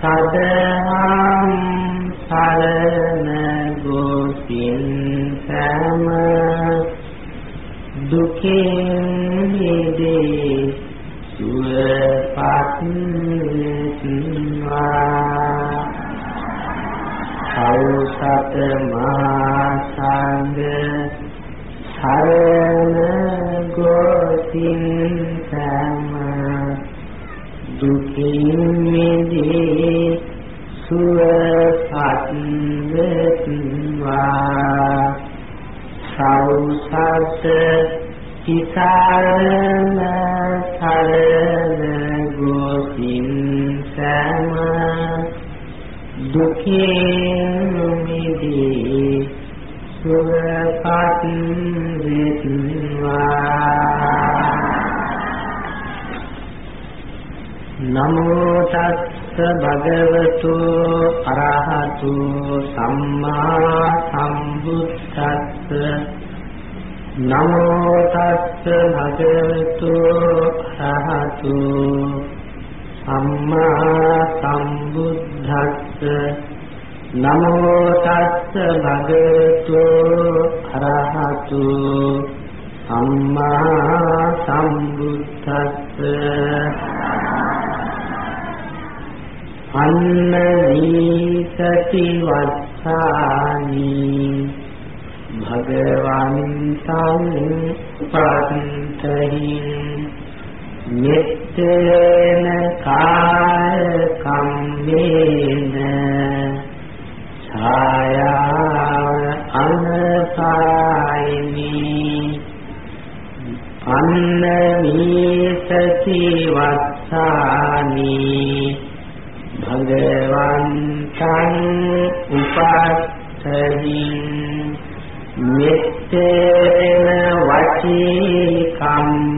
සදහම් සරණ ගෝතින් සම දුකෙන් මිදේ සුවපත් ඖෂත මහා සංඝ සරණ ගෝතින් සම දුකින් මිදී සුවපත් වෙත්වා ඖෂත තිසරණ සරණ ගෝතින් සම දුකේ සුවපත් වේවා නමෝ තස්ස භගවතු අරහතු සම්මා සම්බුද්දස්ස නමෝ තස්ස භගවතු අරහතු සම්මා සම්බුද්දස්ස නමෝ තස්ස භගවතු අරහතු සම්මා සම්බුද්දස්ස අන්න දීසති වස්සානි භගවන්තං පන්තහි මෙත්තේන කාය කම්මේන ඡායා අනසායිනි අන්න දීසති වස්සානි. භගවන්තං උපස්සහින් මෙත්තේන වචී කම්මේන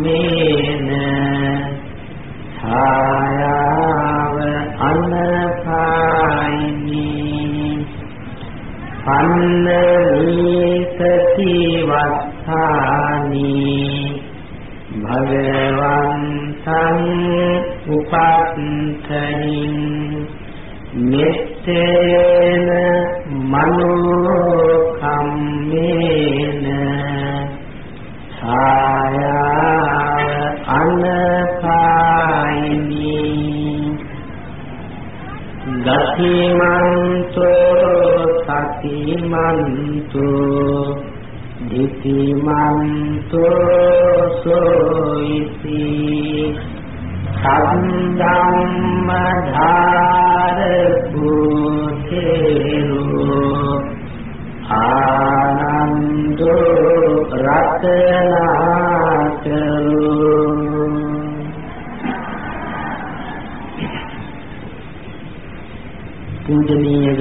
මෙත්තේන මනෝ කම්මේන ඡායා අනපායිනි ගතිමන්තෝ සතිමන්තෝ ධිතිමන්තෝ සෝයිති සම්ධම්ම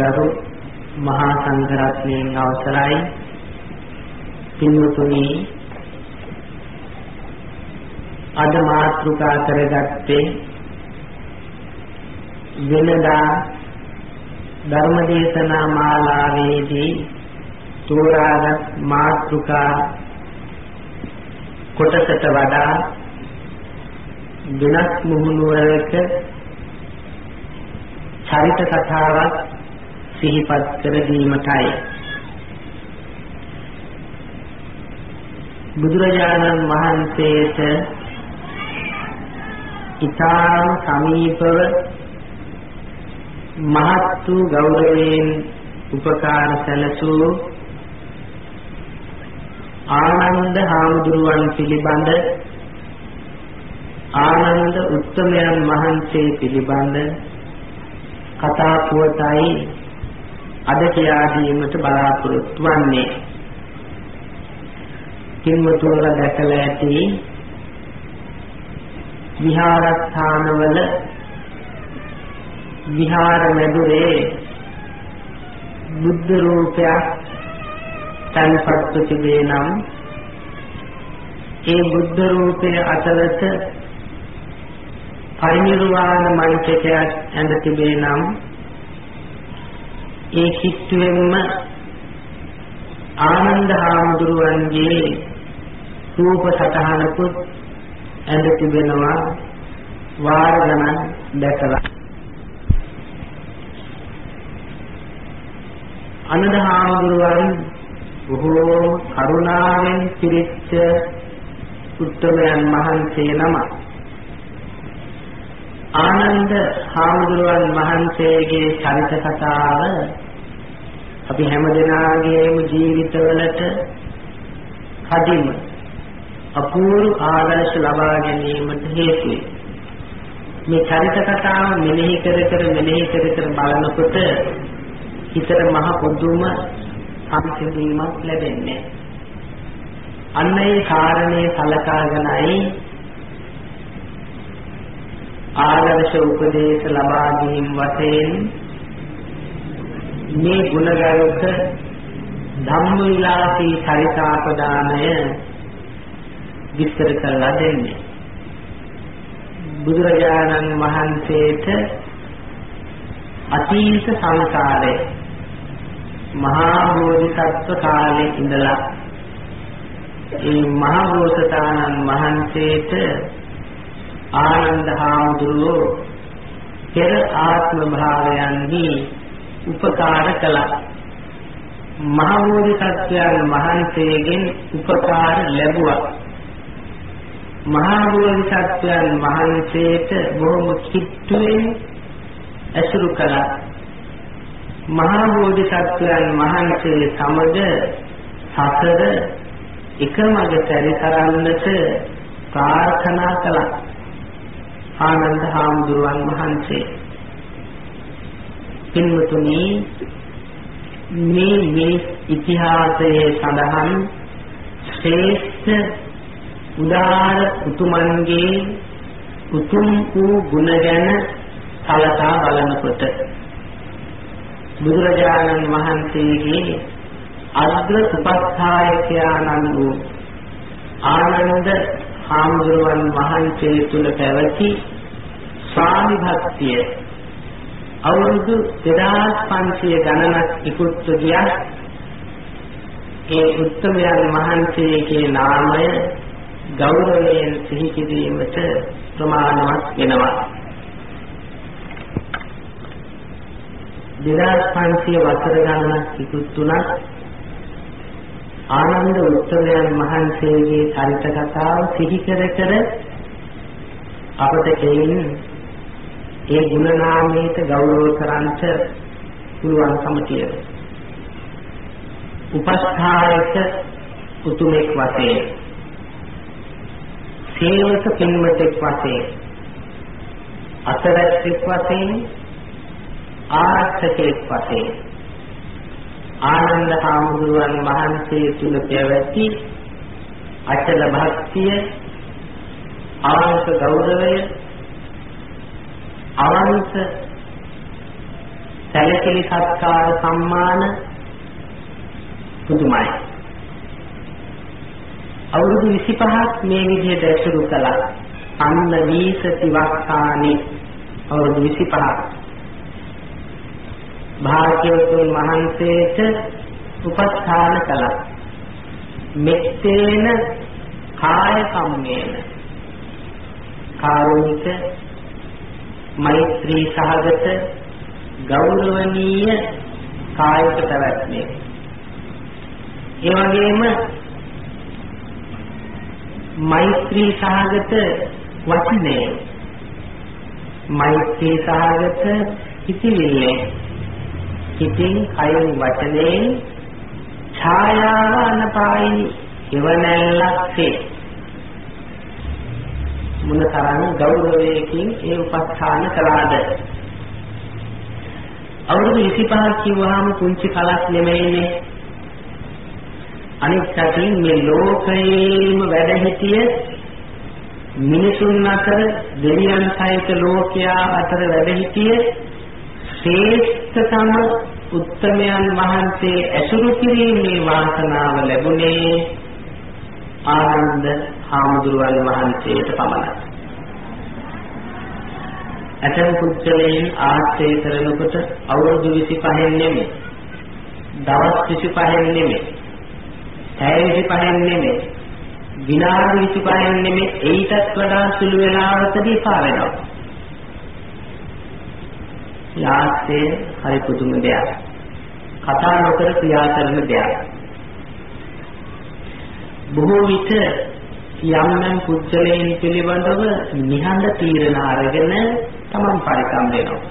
ගරු මහා සංඝරත්නයන් අවසරයි. පින්වතුනි අද මාතෘකා කරගත්තේ වෙනදා ධර්මදේශනා මාලාවේදී තෝරාගත් මාතෘකා කොටසට වඩා වෙනස් මුහුණුවරක චරිත කතාවක් සිහිපත් කර දීමටයි බුදුරජාණන් වහන්සේට ඊටාම සමීපව මහත් වූ ගෞරවයෙන් උපකාර සැලසූ ආනන්ද හාමුදුරුවන් පිළිබඳ ආනන්ද උත්තමයන් වහන්සේ පිළිබඳ කතා පුවතයි අද කියා දීමට බලාපොරොත්තු වන්නේ. කින්වතුන්ල දැකලා ඇති විහාරස්ථානවල විහාර මැදුරේ බුද්ධ රූපයක් තන්පත් තිබේ නම් ඒ බුද්ධ රූපය අතරත පරිනිර්වාණ මන්ත්‍රයක් ඇඳ තිබේ නම් ඒ කිට්ටුවෙන්ම ආනන්ද හාමුදුරුවන්ගේ රූප සටහනකුත් ඇඳ තිබෙනවා වාර ගණන් දැකලා. අනද හාමුදුරුවන් බොහෝ කරුණාවෙන් පිරිච්ච උත්තමයන් වහන්සේ නම ආනන්ද හාමුදුරුවන් වහන්සේගේ චරිත කතාව අපි හැමදෙනාගේම ජීවිතවලට කදිම අපූර්ව ආදර්ශ ලබා ගැනීමට හේතු මේ චරිත කතාව මෙනෙහි කර කර මෙනෙහි කර කර බලනකොට හිතට මහ පොදුම සංසිඳීමක් ලැබෙන්නේ. අන්න ඒ කාරණේ සලකාගෙනයි ආදර්ශ උපදේශ ලබා ගැනීම වශයෙන් මේ ගුණගරුක ධම්මවිලාසී චරිතාපදානය විස්තර කරලා දෙන්නේ. බුදුරජාණන් වහන්සේට අතීත සංසාරේ මහා බෝධිසත්ව කාලේ ඉඳලා ඒ මහා බෝසතාණන් වහන්සේට ආනන්ද හාමුදුරුවෝ පෙර ආත්ම භාවයන්හි උපකාර කළා. මහා බෝධිසත්වයන් වහන්සේගෙන් උපකාර ලැබුවා. මහා බෝධිසත්වයන් වහන්සේට බොහොම කිට්ටුවෙන් ඇසුරු කළා. මහා බෝධිසත්වයන් වහන්සේ සමග සසර එකමඟ පරිසරන්නට ප්‍රාර්ථනා කළා. ආනන්ද හාමුදුරුවන් වහන්සේ පින්වතුනි මේ මේ ඉතිහාසයේ සඳහන් ශ්‍රේෂ්ඨ උදාර උතුමන්ගේ උතුම් වූ ගුණ ගැන සලකා බලනකොට බුදුරජාණන් වහන්සේගේ අග්‍ර උපස්ථායකයාණන් වූ ආනන්ද හාමුදුරුවන් වහන්සේ තුල පැවති ස්වාමි භක්තිය අවුරුදු 2500 ගණනක් ඉක්ුත්තු ගියා ඒ උත්තමයන් වහන්සේගේ නාමය ගෞරවයෙන් සිහි කිරීමට ප්‍රමාණවත් වෙනවා. 2500 වසර ගණනක් ඉක්ුත්තුණත් ආනන්ද උත්තමයන් වහන්සේගේ චරිත කතාව සිහි කර කර අපට එයින් ඒ ගුණ නාමයට ගෞරව කරන්ට පුළුවන්කම තියෙනවා. උපස්ථායක උතුමෙක් වශයෙන් සේවක පින්වතෙක් වශයෙන් අතරැත්තෙක් වශයෙන් ආරක්ෂකෙක් වශයෙන් ආනන්ද හාමුදුරුවන් වහන්සේ තුල පැවති අචල භක්තිය අවංක ගෞරවය අවංක සැලකිලි සත්කාර සම්මාන පුදුමයි. අවුරුදු 25ක් මේ විදිහට ඇසුරු කළා. අන්න වීසති වක්කානි අවුරුදු 25ක් භාග්‍යවතුන් වහන්සේට උපස්ථාන කළා. මෙත්තේන කාය කම්මේන. කාරුණික මෛත්‍රී සහගත ගෞරවනීය කායික පැවැත්මේ. ඒ වගේම මෛත්‍රී සහගත වචනේ මෛත්‍රී සහගත හිතිවිල්ලේ හිතින් කයින් වචනයෙන් ඡායාව අනපායිනි එවනැල්ලක්සේ. මුලතරන් ගෞරවයකින් ඒ උපස්ථාන කළාද? අවුරුදු 25ක් කිව්වහම කුංචි කලක් නෙමෙයිනේ. අනිත් පැතින් මේ ලෝකයේම වැඩ සිටිය මිනිසුන් අතර දෙවියන් සහිත ලෝකයා අතර වැඩ සිටිය ශ්‍රේෂ්ඨතම උත්තමයන් වහන්සේ ඇසුරු කිරීමේ වාසනාව ලැබුණේ ආනන්ද හාමුදුරුවන් වහන්සේට පමණයි. ඇතැම් පුද්ගලයන් ආශ්‍රය කරනකොට අවුරුදු 25න් නෙමෙයි. දවස් 25න් නෙමෙයි. පැය 25න් නෙමෙයි. විනාඩි 25න් නෙමෙයි. ඒකටත් වඩා සුළු වේලාවකදී පා වෙනවා. යාස්සේ හරි පුදුම දෙයක්. කතා නොකර ක්‍රියා කරන දෙයක්. බොහෝ විට යම් යම් පුද්ගලයන් පිළිබඳව නිහඬ තීරණ අරගෙන තමන් පරිකම් වෙනවා.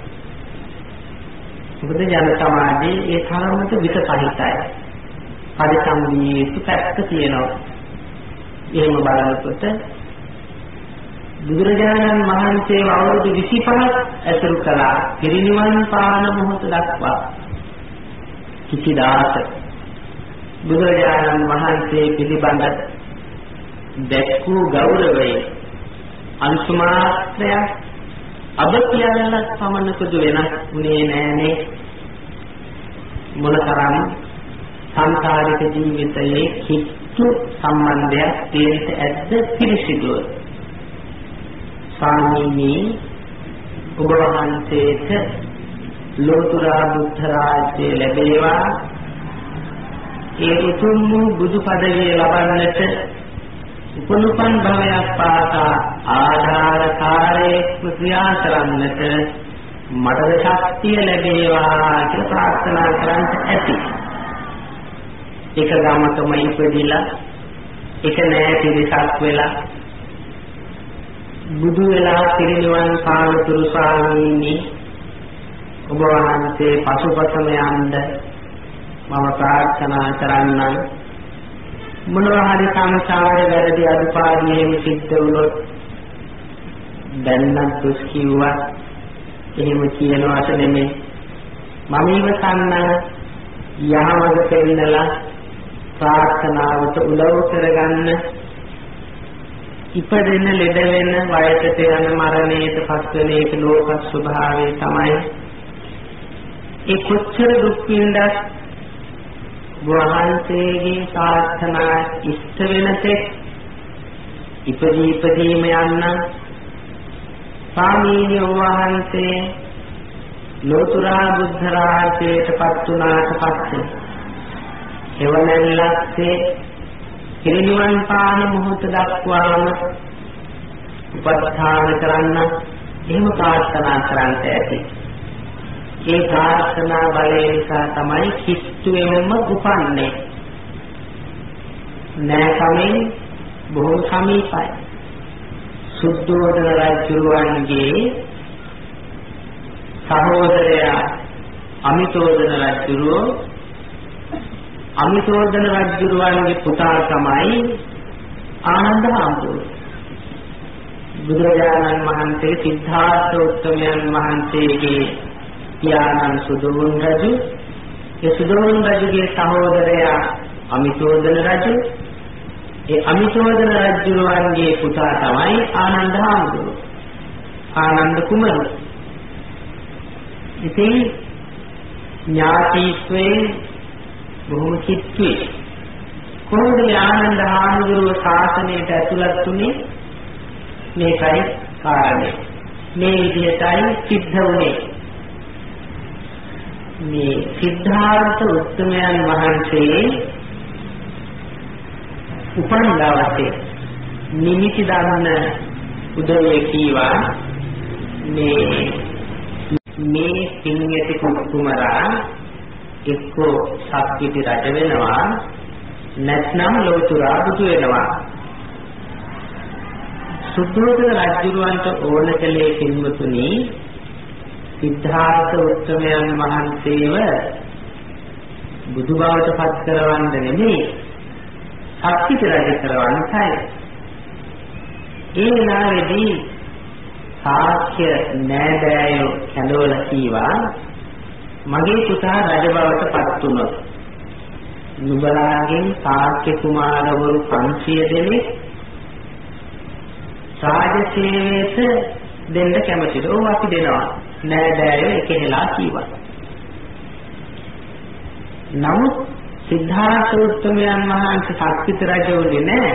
මොකද ජන සමාජයේ ඒ තරමට විස සහිතයි. පරිකම් වී යුතු පැත්ත තියෙනවා. එහෙම බලනකොට බුදුරජාණන් වහන්සේ අවුරුදු 25ක් ඇසුරු කළා පිරිනිවන් පාන මොහොත දක්වා කිසිදාක බුදුරජාණන් වහන්සේ පිළිබඳ දැක්වූ ගෞරවය අන්සුමාත්‍රය අබ කියන්නත් පමණකුදු වෙනස් වුණේ නෑනේ මොනතරම් සංසාරික ජීවිතයේ කිත්තු සම්බන්ධයක් තියෙන්න ඇද්ද පිළිසිදුව ස්වාමීනි ඔබ වහන්සේට ලෝතුරා බුද්ධ රාජ්‍ය ලැබේවා. ඒ උතුම් වූ බුදු පදවිය ලබන්නට උපනුපන් භවයක් පාසා ආධාරකාරයෙක් ක්‍රියා කරන්නට මට ශක්තිය ලැබේවා කියලා ප්‍රාර්ථනා කරන්ට ඇති. එක ගමකම ඉපදිලා එක නෑ පිරිසක් වෙලා බුදු වෙලා පිරිනිවන් පානතුරු ස්වාමීනි ඔබ වහන්සේ පසුපසම යන්න මම ප්‍රාර්ථනා කරන්නම් මොනවා හරි සංසාරේ වැරදි අදුපාඩුවෙම සිද්ධ වුණොත් දැන්නත් දුස් කිව්වා එහෙම කියනවට නෙමෙයි. මම ඉවසන්න යහමඟ පෙන්නලා ප්‍රාර්ථනාවට උදව් කරගන්න. ඉපදෙන ලෙඩ වෙන වයසට යන මරණයට පත් වෙන එක ලෝක ස්වභාවය තමයි. ඒ කොච්චර දුක් විඳත් වහන්සේගේ ප්‍රාර්ථනා ඉෂ්ට වෙන තෙක් ඉපදී ඉපදීම යන්න ස්වාමීනි වහන්සේ ලෝතුරා බුද්ධ රාජ්‍යයට පත් වුණාට පස්සේ එවනැල්ලස්සේ පිරිනිවන් පාන මොහොත දක්වාම උපස්ථාන කරන්න එහෙම ප්‍රාර්ථනා කරන්ට ඇති. ඒ ප්‍රාර්ථනා බලය නිසා තමයි කිස්තුවෙම උපන්නේ. නෑ කමෙන් බොහෝ සමීපයි. සුද්ධෝදන රජුවන්ගේ සහෝදරයා අමිතෝදන රජුරෝ අමිතෝදන රජුරුවන්ගේ පුතා තමයි ආනන්ද හාමුදුරුවෝ. බුදුරජාණන් වහන්සේ සිද්ධාර්ථ උත්තමයන් වහන්සේගේ පියාණන් සුදෝන් රජු ඒ සුදෝන් රජුගේ සහෝදරයා අමිතෝදන රජු ඒ අමිතෝදන රජුරුවන්ගේ පුතා තමයි ආනන්ද හාමුදුරුවෝ. ආනන්ද කුමරු. ඉතින් ඥාතිත්වයෙන් බොහොම කිත්තුයි. කොහොමද ආනන්ද හාමුදුරුවෝ ශාසනයට ඇතුළත් වුනේ? මේකයි කාරණේ. මේ විදිහටයි සිද්ධ වුනේ. මේ සිද්ධාර්ථ උත්තමයන් වහන්සේ උපන් දවසේ නිමිති දන්න උදේ කීවා මේ මේ පින්යති කුමාරා එක්කෝ සක්විති රජ වෙනවා නැත්නම් ලෝතුරා බුදු වෙනවා. සුද්ධෝදන රජුරවන්ට ඕන කලේ පින්වතුනි සිද්ධාර්ථ උත්තමයන් වහන්සේව බුදු බවට පත් කරවන්න නෙමෙයි සක්විති රජ කරවන්නයි ඒ වෙලාවේදී සාක්‍ය නෑදෑයෝ කැඳවලා කීවා මගේ පුතා රජ බවට පත් වුණොත් නුඹලාගෙන් සාක්‍ය කුමාරවරු 500 දෙනෙක් රාජසේවයට දෙන්න කැමතිද? ඔව් අපි දෙනවා. නෑදෑයෝ එකහෙලා කීවා. නමුත් සිද්ධාර්ථ උත්තමයන් වහන්සේ සක්විත රජවුනේ නෑ.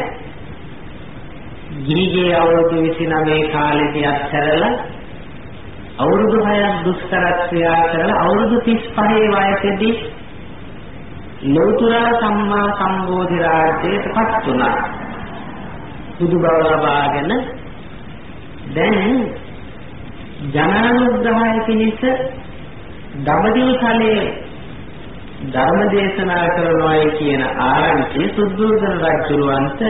ගිහිගේ අවුරුදු 29 කාලෙදී අත්හැරලා අවුරුදු 6ක් දුෂ්කර ක්‍රියා කරලා අවුරුදු 35 වයසේදී ලෝතුරා සම්මා සම්බෝධි රාජ්‍යයට පත් වුණා. බුදු බව ලබාගෙන දැන් ජනානුග්‍රහය පිණිස දඹදිව තලයේ ධර්ම දේශනා කරනවායි කියන ආරංචිය සුද්ධෝදන රජුරවන්ට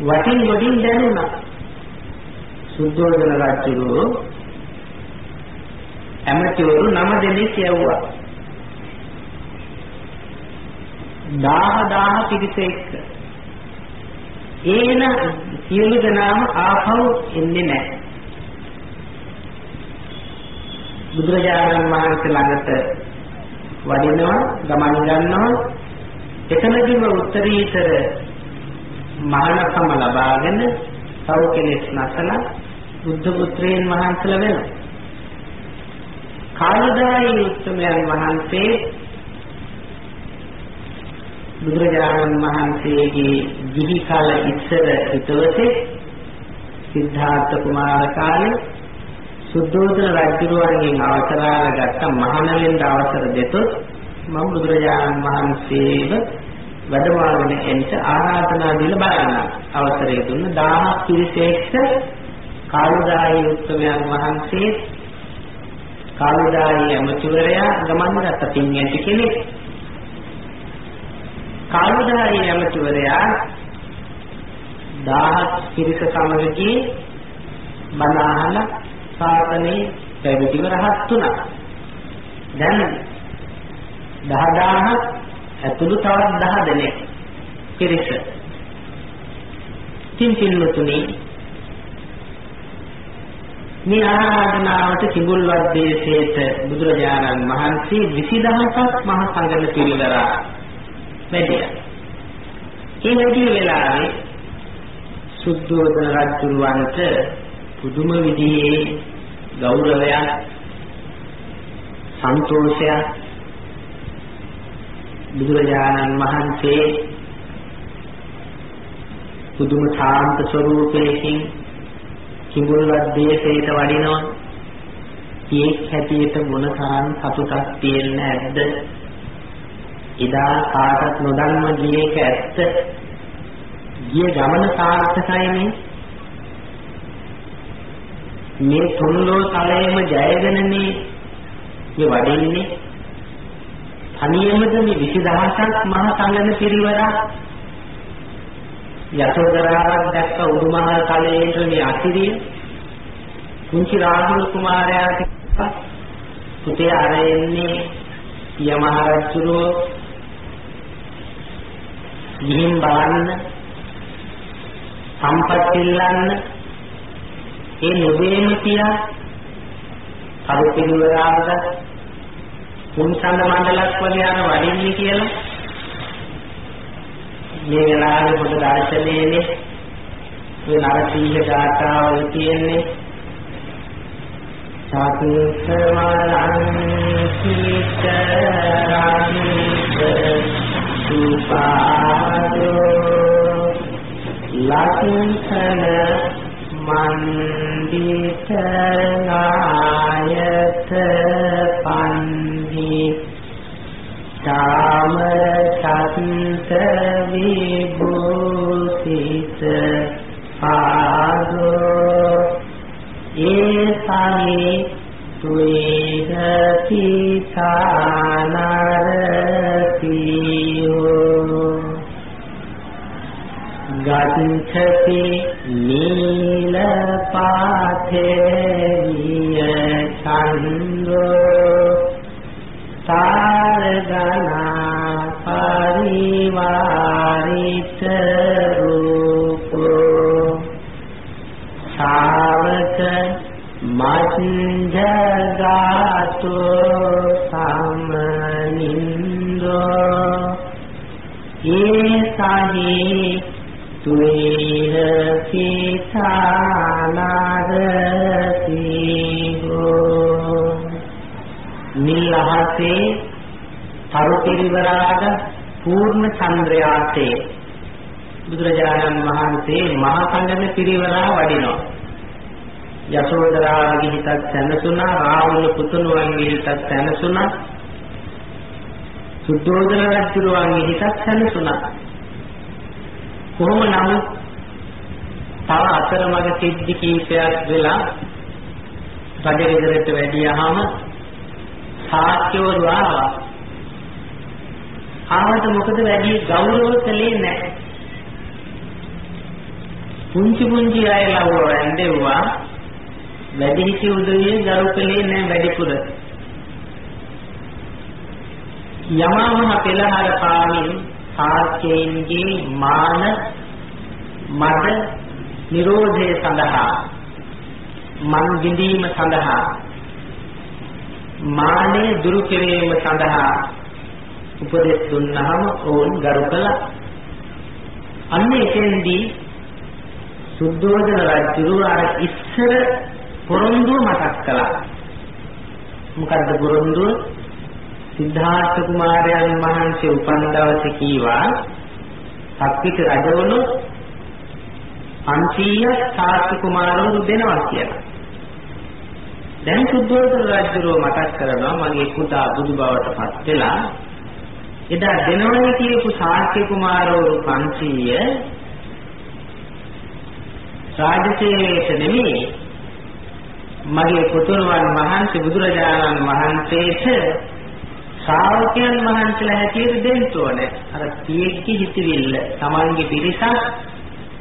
වටින් වටින් දැනුණා. සුද්ධෝදන රජුරෝ ඇමතිවරු නම දෙනෙක් යවුවා. දාහ දාහ පිරිස එක්ක. ඒන සියලු දෙනාම ආපහු එන්නේ නැහැ. බුදුරජාණන් වහන්සේ ළඟට වඩිනවා ගමන් ගන්නවා එතනදීම උත්තරීතර මහානකම ලබාගෙන සව කෙලෙස් නැසලා බුද්ධ පුත්‍රයන් වහන්සේලා වෙනවා. කාලදායි උත්තමයන් වහන්සේ බුදුරජාණන් වහන්සේගේ ගිහි කාල ඉස්සර හිතවතේ සිද්ධාර්ථ කුමාර කාලේ සුද්ධෝදන රජුරුවන්ගෙන් අවසර අරගත්ත මහානලෙන්ද අවසර දෙතොත් මම බුදුරජාණන් වහන්සේව වැඩමවගෙන එන්ට ආරාධනා දීලා බලන්න. අවසරය දුන්න 1000 පිරිසෙක්ට කාලදායි උත්තමයන් වහන්සේ කාලදායි ඇමතිවරයා ගමන් ගත්ත පින් ඇති කෙනෙක්. කාලදායි ඇමතිවරයා 1000 පිරිස සමග ගියේ බණ අහලා ශාසනයේ පැවිදිව රහත් වුණා. දැන් 10000 ඇතුළු තවත් 10 දෙනෙක් පිරිස. තින්තිල්ලුතුනි මේ ආරාධනාවට කිඹුල්වත් දේශයේත බුදුරජාණන් වහන්සේ 20000ක් මහ සංඝන පිරිවරා වැඩියා. ඒ වැඩි වෙලාවේ සුද්ධෝදන රජුරවන්ට පුදුම විදිහේ ගෞරවයක් සන්තෝෂයක් බුදුරජාණන් වහන්සේ පුදුම ශාන්ත ස්වરૂපයකින් කිඹුල්වත් දේශයට වඩිනවා. පියෙක් හැටියට මොන තරම් සතුටක් තියෙන්නේ නැද්ද එදා කාටත් නොදන්ව ගියේක ඇත්ත. ගිය ගමන සාර්ථකයිනේ මේ තුන්ලෝ තලයේම ජයගෙන මේ මේ වඩින්නේ තනියමද මේ 20000ක් මහ සංගම පිරිවරක්? යසෝදරාවක් දැක්ක උඩුමහල් තලයේට මේ අසිරිය කුංචි රාහුල කුමාරයාට පුතේ අර එන්නේ යමහරජුරෝ ගිහින් බලන්න සම්පත් ඉල්ලන්න ඒ නොබේම තියා කරු පිළිවෙලාවද කුංචන්ද මණ්ඩලක් වගේ අර වඩින්නේ කියලා මේ වෙලාවේ පොත දර්ශනයේනේ මේ නරසීහ ගාථාවල තියෙන්නේ සාතුසමරං සීතරං සුපාදෝ ලක්ෂණ මන්දිතරායත පන්හි චාමර සත්ත විභූසිත පාදෝ ඒසයි තුේහති සානරතියෝ ගච්ඡති නීල Hare නිල්හසේ තරු පිරිවරාග පූර්ණ චන්ද්‍රයාසේ බුදුරජාණන් වහන්සේ මහා සංඝම පිරිවරා වඩිනවා. යසෝදරාගේ හිතත් සැනසුණා රාහුල පුතුණුවන්ගේ හිතත් සැනසුණා. සුද්ධෝදන රජුරුවන්ගේ හිතත් සැනසුණා. කොහොම නමුත් තව අතරමඟ සිද්ධි කීපයක් වෙලා රජගෙදරට වැඩියාම සාක්‍යවරු ආවා ආවට මොකද වැඩි ගෞරව කළේ නැහැ. පුංචි පුංචි අය ලව්ව වැන්දෙව්වා. වැඩිහිටි උදවිය ගරු කළේ නැහැ වැඩිපුර. යමමහ පෙළහර පාමින් සාක්‍යයන්ගේ මාන මද නිරෝධය සඳහා මන් විඳීම සඳහා මානෙ දුරු කිරීම සඳහා උපදෙස් දුන්නාම ඕන් ගරු කළා. අන්න එතෙන්දී සුද්ධෝදන රජුරු අර ඉස්සර පොරොන්දුව මතක් කළා. මොකද්ද පොරොන්දුව? සිද්ධාර්ථ කුමාරයන් වහන්සේ උපන් දවසේ කීවා සක්විති රජවණු 500ක් ශාස්ත්‍ර කුමාරවරු දෙනවා කියලා. දැන් සුද්ධෝදන රජුරෝ මතක් කරනවා මගේ පුතා බුදු බවට පත් වෙලා එදා දෙනවනේ කියපු ශාස්ත්‍ර කුමාරවරු 500 රාජසේවයට නෙමෙයි මගේ පුතුණුවන් වහන්සේ බුදුරජාණන් වහන්සේට ශ්‍රාවකයන් වහන්සේලා හැටියට දෙන්න ඕනේ. අර පියෙක්ගේ හිතවිල්ල Tamange පිරිසක්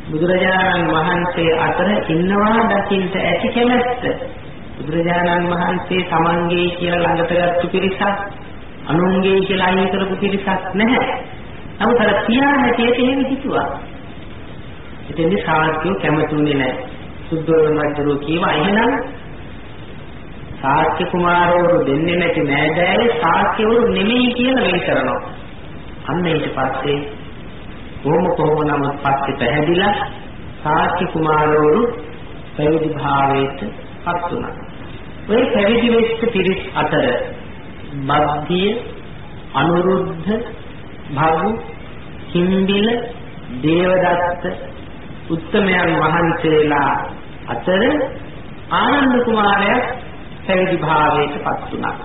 බුදුරජාණන් වහන්සේ අතර ඉන්නවා දකින්න ඇති කැමැත්ත. බුදුරජාණන් වහන්සේ Tamange කියලා ළඟට ගත්තු පිරිසක් අනුන්ගේ කියලා අයින් කරපු පිරිසක් නැහැ. නමුත් අර පියා හැටියට එහෙම හිතුවා. එතෙන්දී ශ්‍රාවකයෝ කැමතුනේ නැහැ. සුද්ධෝදන රජුරෝ කියවා එහෙනම් සාක්‍ය කුමාරවරු දෙන්නේ නැති නෑදෑයෝ සාක්‍යවරු නෙමෙයි කියලා වෙන් කරනවා. අන්න ඊට පස්සේ කොහොම කොහොම නමුත් පස්සේ පැහැදිලා සාක්‍ය කුමාරවරු පැවිදි භාවයට පත් වුණා. ඔය පැවිදි වෙච්ච පිරිස් අතර බද්ධිය, අනුරුද්ධ, භගු, කිම්බිල, දේවදත්ත උත්තමයන් වහන්සේලා අතර ආනන්ද කුමාරයා පැවිදි භාවයට පත් වුණා.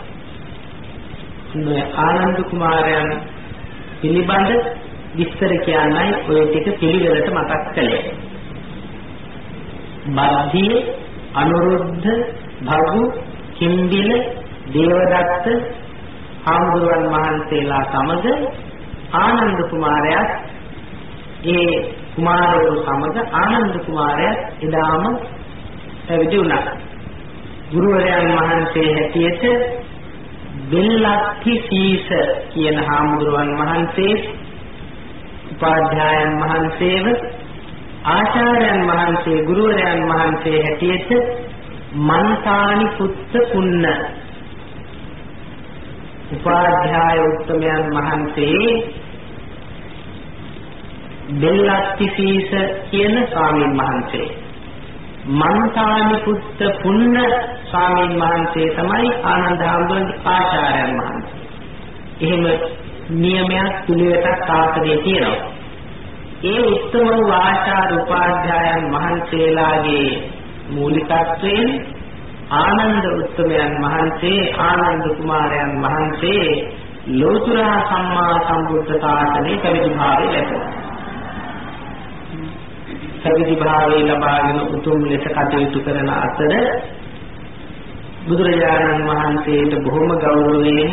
මේ ආනන්ද කුමාරයන් පිළිබඳ විස්තර කියන්නයි ඔය ටික පිළිවෙලට මතක් කළේ. බද්ධිය, අනුරුද්ධ, භගු, කිම්බිල, දේවදත්ත හාමුදුරුවන් වහන්සේලා සමග ආනන්ද කුමාරයා ඒ කුමාරවරු සමග ආනන්ද කුමාරයා එදාම පැවිදි වුණා. ගුරුවරයන් වහන්සේ හැටියට බෙල්ලක්ති සීස කියන හාමුදුරුවන් වහන්සේ උපාධ්‍යායන් වහන්සේව ආචාර්යයන් වහන්සේ ගුරුවරයන් වහන්සේ හැටියට මන්තානි පුත්ත පුන්න උපාධ්‍යාය උත්තමයන් වහන්සේ බෙල්ලත්තිසීස කියන ස්වාමීන් වහන්සේ මන්තානි පුත්ත පුන්න ස්වාමීන් වහන්සේ තමයි ආනන්ද හාමුදුරන්ගේ ආචාර්යයන් වහන්සේ. එහෙම නියමයක් පිළිවෙතක් සාසනයේ තියෙනවා. ඒ උත්තම වූ ආචාර්ය උපාධ්‍යායන් වහන්සේලාගේ මූලිකත්වයෙන් ආනන්ද උත්තමයන් වහන්සේ ආනන්ද කුමාරයන් වහන්සේ ලෝතර සම්මා සම්බුද්ධ ශාසනයේ පැවිදි භාවය ලැබුවා. පැවිදි භාවය ලබාගෙන උතුම් ලෙස කටයුතු කරන අතර බුදුරජාණන් වහන්සේට බොහොම ගෞරවයෙන්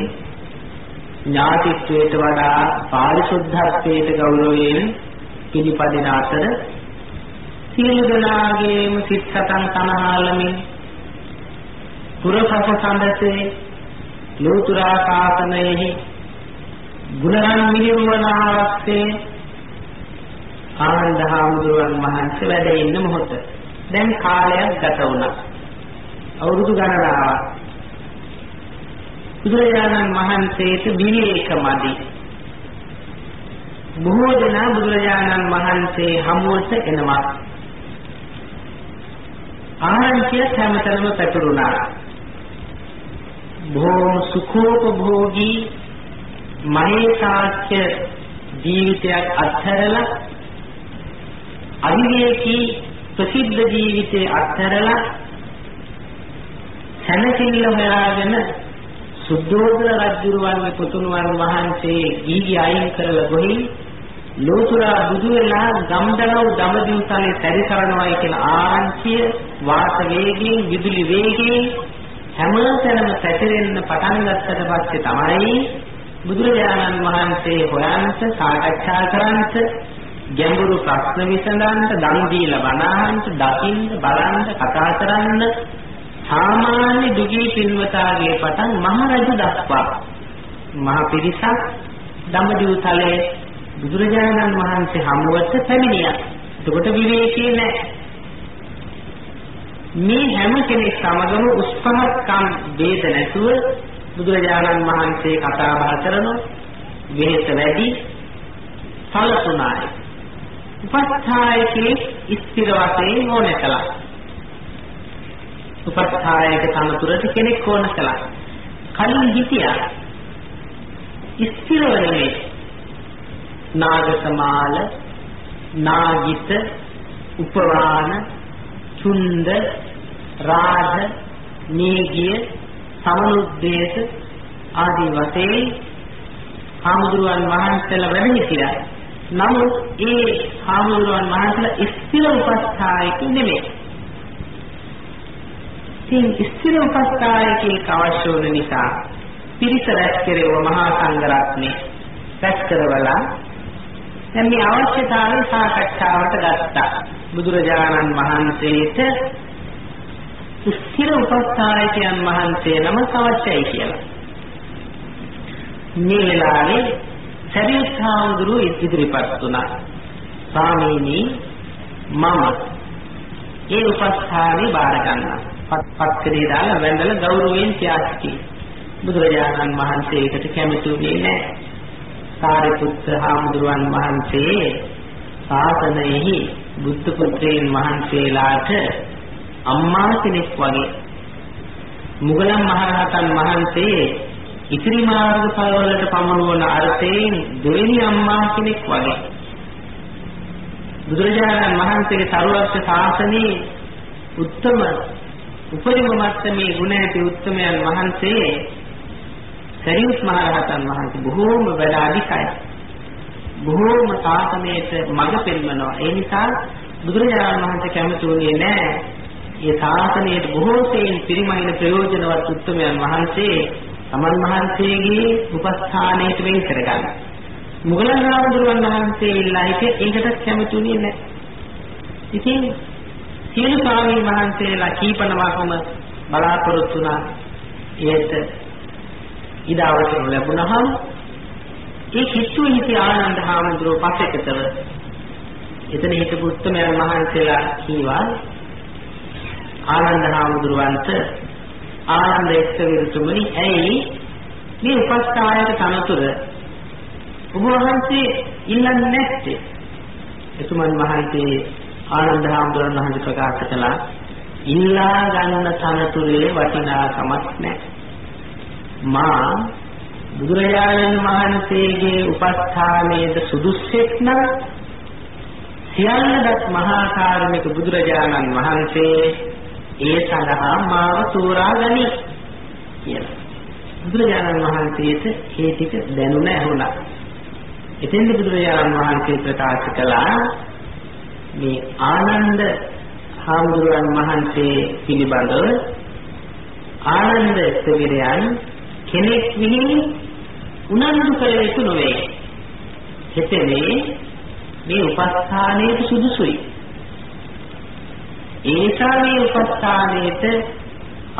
ඥාතිත්වයට වඩා පාරිශුද්ධත්වයට ගෞරවයෙන් පිළිපදින අතර සියලු දෙනාගේම සිත් සතන් තනහාලමින් පුරපස සඳසේ ලෝතුරා සාසනයෙහි ගුණයන් මිහිවන අවස්ථේ ආනන්ද හාමුදුරුවන් වහන්සේ වැඩ ඉන්න මොහොත. දැන් කාලයක් ගත වුණා. අවුරුදු ගණනාවක්. බුදුරජාණන් වහන්සේට විවේක මදි. බොහෝ දෙනා බුදුරජාණන් වහන්සේ හමුවට එනවා. ආරංචිය හැමතැනම පැතුරුණා. බොහෝම සුඛෝපභෝගී මහේසාක්‍ය ජීවිතයක් අත්හැරලා අවිවේකී ප්‍රසිද්ධ ජීවිතේ අත්හැරලා සැනසෙල්ල හොයාගෙන සුද්ධෝදන රජුරුවන්ගේ පුතුණුවන් වහන්සේ ගීගි අයින් කරලා ගොහි ලෝතුරා බුදු වෙලා ගම්දරව් දඹදිව් තලේ සැරිසරනවායි කියන ආරංචිය වාත වේගයෙන් විදුලි වේගයෙන් හැමතැනම පැතිරෙන්න පටන් ගත්තට පස්සේ තමයි බුදුරජාණන් වහන්සේ හොයන්ත සාකච්ඡා කරන්ත ගැඹුරු ප්‍රශ්න විසඳන්න, දන් දීලා බණහන්ට, දකින්න, බලන්න, කතා කරන්න සාමාන්‍ය දුගී පින්වතාගේ පටන් මහරජු දක්වා මහ පිරිසක් දඹදිව තලයේ බුදුරජාණන් වහන්සේ හමුවට පැමිණියා. එතකොට විවේකී නැහැ. මේ හැම කෙනෙක් සමගම උස්පහත්කම් ભેද නැතුව බුදුරජාණන් වහන්සේ කතා බහ කරනවා. වෙහෙස වැඩි සලසුනායි. උපස්ථායකේ ස්ථිර වශයෙන් ඕන කළා. උපස්ථායක තනතුරට කෙනෙක් ඕන කළා. කලින් හිටියා ස්ථිරව නෙමෙයි නාගසමාල නාගිත උපවාන, චුන්ද, රාධ, නීගිය, සමනුද්දේශ ආදී වශයෙන් හාමුදුරුවන් වහන්සේලා වැඩ සිටියා. නමුත් ඒ හාමුදුරුවන් වහන්සේලා ස්ථිර උපස්ථායක නෙමෙයි. ඉතින් ස්ථිර උපස්ථායකයෙක් අවශ්‍ය වන නිසා පිරිස රැස් කෙරෙව මහා සංඝරත්නය රැස් කරවලා දැන් මේ අවශ්‍යතාවය සාකච්ඡාවට ගත්තා. බුදුරජාණන් වහන්සේට ස්ථිර උපස්ථායකයන් වහන්සේ නම අවශ්‍යයි කියලා. මේ වෙලාවේ සරියුත් හාමුදුරුවෝ ඉදිරිපත් වුණා. ස්වාමීනි මම ඒ උපස්ථානේ බාර ගන්නවා. පත්කරේ දාලා වැඳලා ගෞරවයෙන් තියාසිටි. බුදුරජාණන් වහන්සේකට කැමතුනේ නැහැ. සාරිපුත්ත හාමුදුරුවන් වහන්සේ ශාසනයෙහි බුද්ධ පුත්‍රයන් වහන්සේලාට අම්මා කෙනෙක් වගේ මුගලන් මහරහතන් වහන්සේ ඉතිරි මාර්ගඵලවලට පමනවන අර්ථයෙන් දෙවෙනි අම්මා කෙනෙක් වගේ. බුදුරජාණන් වහන්සේගේ සරුවක්ෂ ශාසනයේ උත්තම උපරිම මට්ටමේ ගුණ ඇති උත්තමයන් වහන්සේ සරියුත් මහ රහතන් වහන්සේ බොහෝම වැඩ අධිකයි. බොහෝම සාසනයට මඟ පෙන්වනවා. ඒ නිසා බුදුරජාණන් වහන්සේ කැමති වුණේ නැහැ. මේ සාසනයට බොහෝ සෙයින් පිරිමහින ප්‍රයෝජනවත් උත්තමයන් වහන්සේ තමන් වහන්සේගේ උපස්ථානයට වෙන් කරගන්න. මුගලන් රාජුරුවන් වහන්සේ ඉල්ලා හිටියේ ඒකට කැමති වුණේ නැහැ. ඉතින් සියලු ස්වාමීන් වහන්සේලා කීපනවකම බලාපොරොත්තු වුණා. ඒත් ඉඩ අවසර ලැබුණහම ඒ කිට්ටුවේ හිටිය ආනන්ද හාමුදුරුවෝ පස්සෙකටව එතන හිටපු උත්තමයන් වහන්සේලා කීවා ආනන්ද හාමුදුරුවන්ට ආනන්ද එක්ක විරුතුමනි ඇයි මේ උපස්ථායක තනතුර ඔබ වහන්සේ ඉල්ලන්නේ නැත්තේ? එතුමන් වහන්සේ ආනන්ද හාමුදුරන් වහන්සේ ප්‍රකාශ කළා ඉල්ලා ගන්න තනතුරේ වටිනාකමක් නැහැ. මා බුදුරජාණන් වහන්සේගේ උපස්ථානයේද සුදුස්සෙක් නම් සියල්ලදත් මහා කාරුණික බුදුරජාණන් වහන්සේ ඒ සඳහා මාව තෝරා ගනි කියලා. බුදුරජාණන් වහන්සේට ඒ ටික දැනුණ ඇහුණා. එතෙන්ද බුදුරජාණන් වහන්සේ ප්‍රකාශ කළා මේ ආනන්ද හාමුදුරුවන් වහන්සේ පිළිබඳව ආනන්ද ස්තවිරයන් කෙනෙක් විහිං උනන්දු කළ යුතු නොවේ. හෙතෙනේ මේ උපස්ථානයේ සුදුසුයි. ඒසා මේ උපස්ථානයේට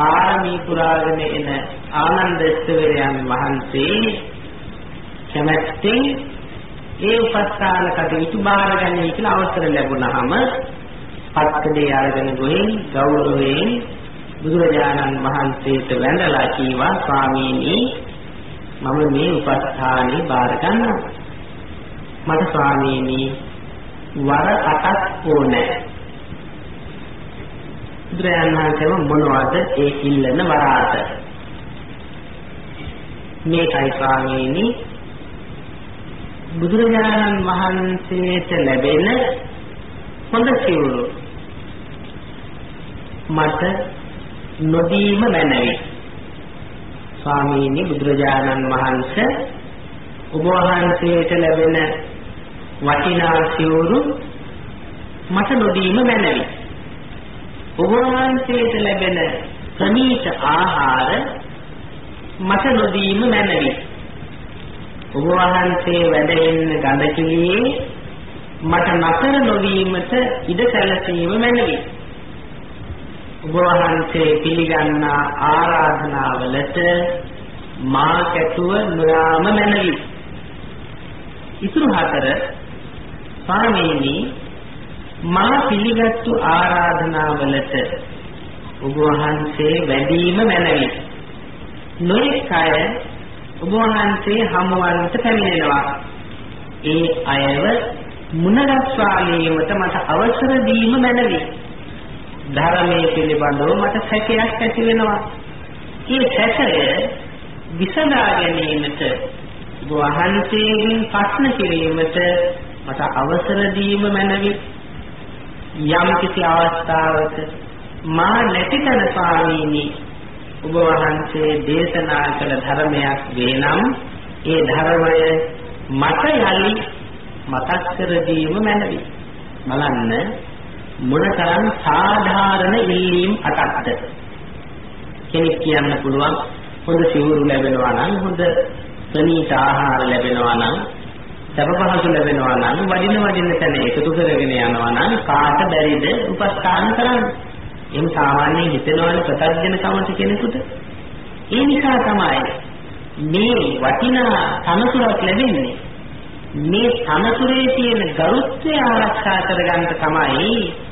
ආරමී පුරාගෙන එන ආනන්ද ස්තවරයන් වහන්සේ කැමැත්තෙන් ඒ උපස්ථාන කටයුතු බාරගන්නේ කියලා අවසර ලැබුණාම පත්කඩේ අරගෙන ගොහින් ගෞරවයෙන් බුදුරජාණන් වහන්සේට වැඳලා කීවා ස්වාමීනි මම මේ උපස්ථානේ බාර ගන්නවා. මට ස්වාමීනි වර අටක් ඕනේ. බුදුරජාණන් වහන්සේම මොනවද ඒ ඉල්ලන වරාට? මේකයි ස්වාමීනි බුදුරජාණන් වහන්සේට ලැබෙන හොඳ සිවුරු මට නොදීම මැනවි. ස්වාමීනි බුදුරජාණන් වහන්සේ ඔබ වහන්සේට ලැබෙන වටිනා සිවුරු මට නොදීම මැනවි. ඔබ වහන්සේට ලැබෙන ප්‍රණීත ආහාර මට නොදීම මැනවි. ඔබ වහන්සේ වැඩ ඉන්න ගඳකිලියේ මට නතර නොවීමට ඉඩ සැලසීම මැනවි. ඔබ වහන්සේ පිළිගන්නා ආරාධනාවලට මා කැතුව නොයාම මැනවි. ඉතුරු හතර ස්වාමීනි මා පිළිගත්තු ආරාධනාවලට ඔබ වහන්සේ වැඩිම මැනවි. නොඑක අය ඔබ වහන්සේ හමුවන්නට පැමිණෙනවා. ඒ අයව මුණගස්වාලීමට මට අවසර දීම මැනවි. ධර්මයේ පිළිබඳව මට සැකයක් ඇති වෙනවා. මේ සැකය විසඳා ගැනීමට වහන්සේගෙන් ප්‍රශ්න කිරීමට මට අවසර දීම මැනවි. යම් කිසි අවස්ථාවක මා නැති තන ස්වාමීනි ඔබ වහන්සේ දේශනා කළ ධර්මයක් වේනම් ඒ ධර්මය මට යලි මතක් කර දීම මැනවි බලන්න මොනතරම් සාධාරණ ඉල්ලීම් අටක්ද කෙනෙක් කියන්න පුළුවන් හොඳ සිවුරු ලැබෙනවා නම් හොඳ ප්‍රණීත ආහාර ලැබෙනවා නම් සැප පහසු ලැබෙනවා නම් වඩින වඩින තැන එකතු කරගෙන යනවා නම් කාට බැරිද උපස්ථාන කරන්න. එහෙනම් සාමාන්‍යයෙන් හිතනවනේ ප්‍රත්‍යඥ කමට කෙනෙකුට. ඒ නිසා තමයි මේ වටිනා තනතුරක් ලැබෙන්නේ. මේ තනතුරේ තියෙන ගරුත්වය ආරක්ෂා කරගන්න තමයි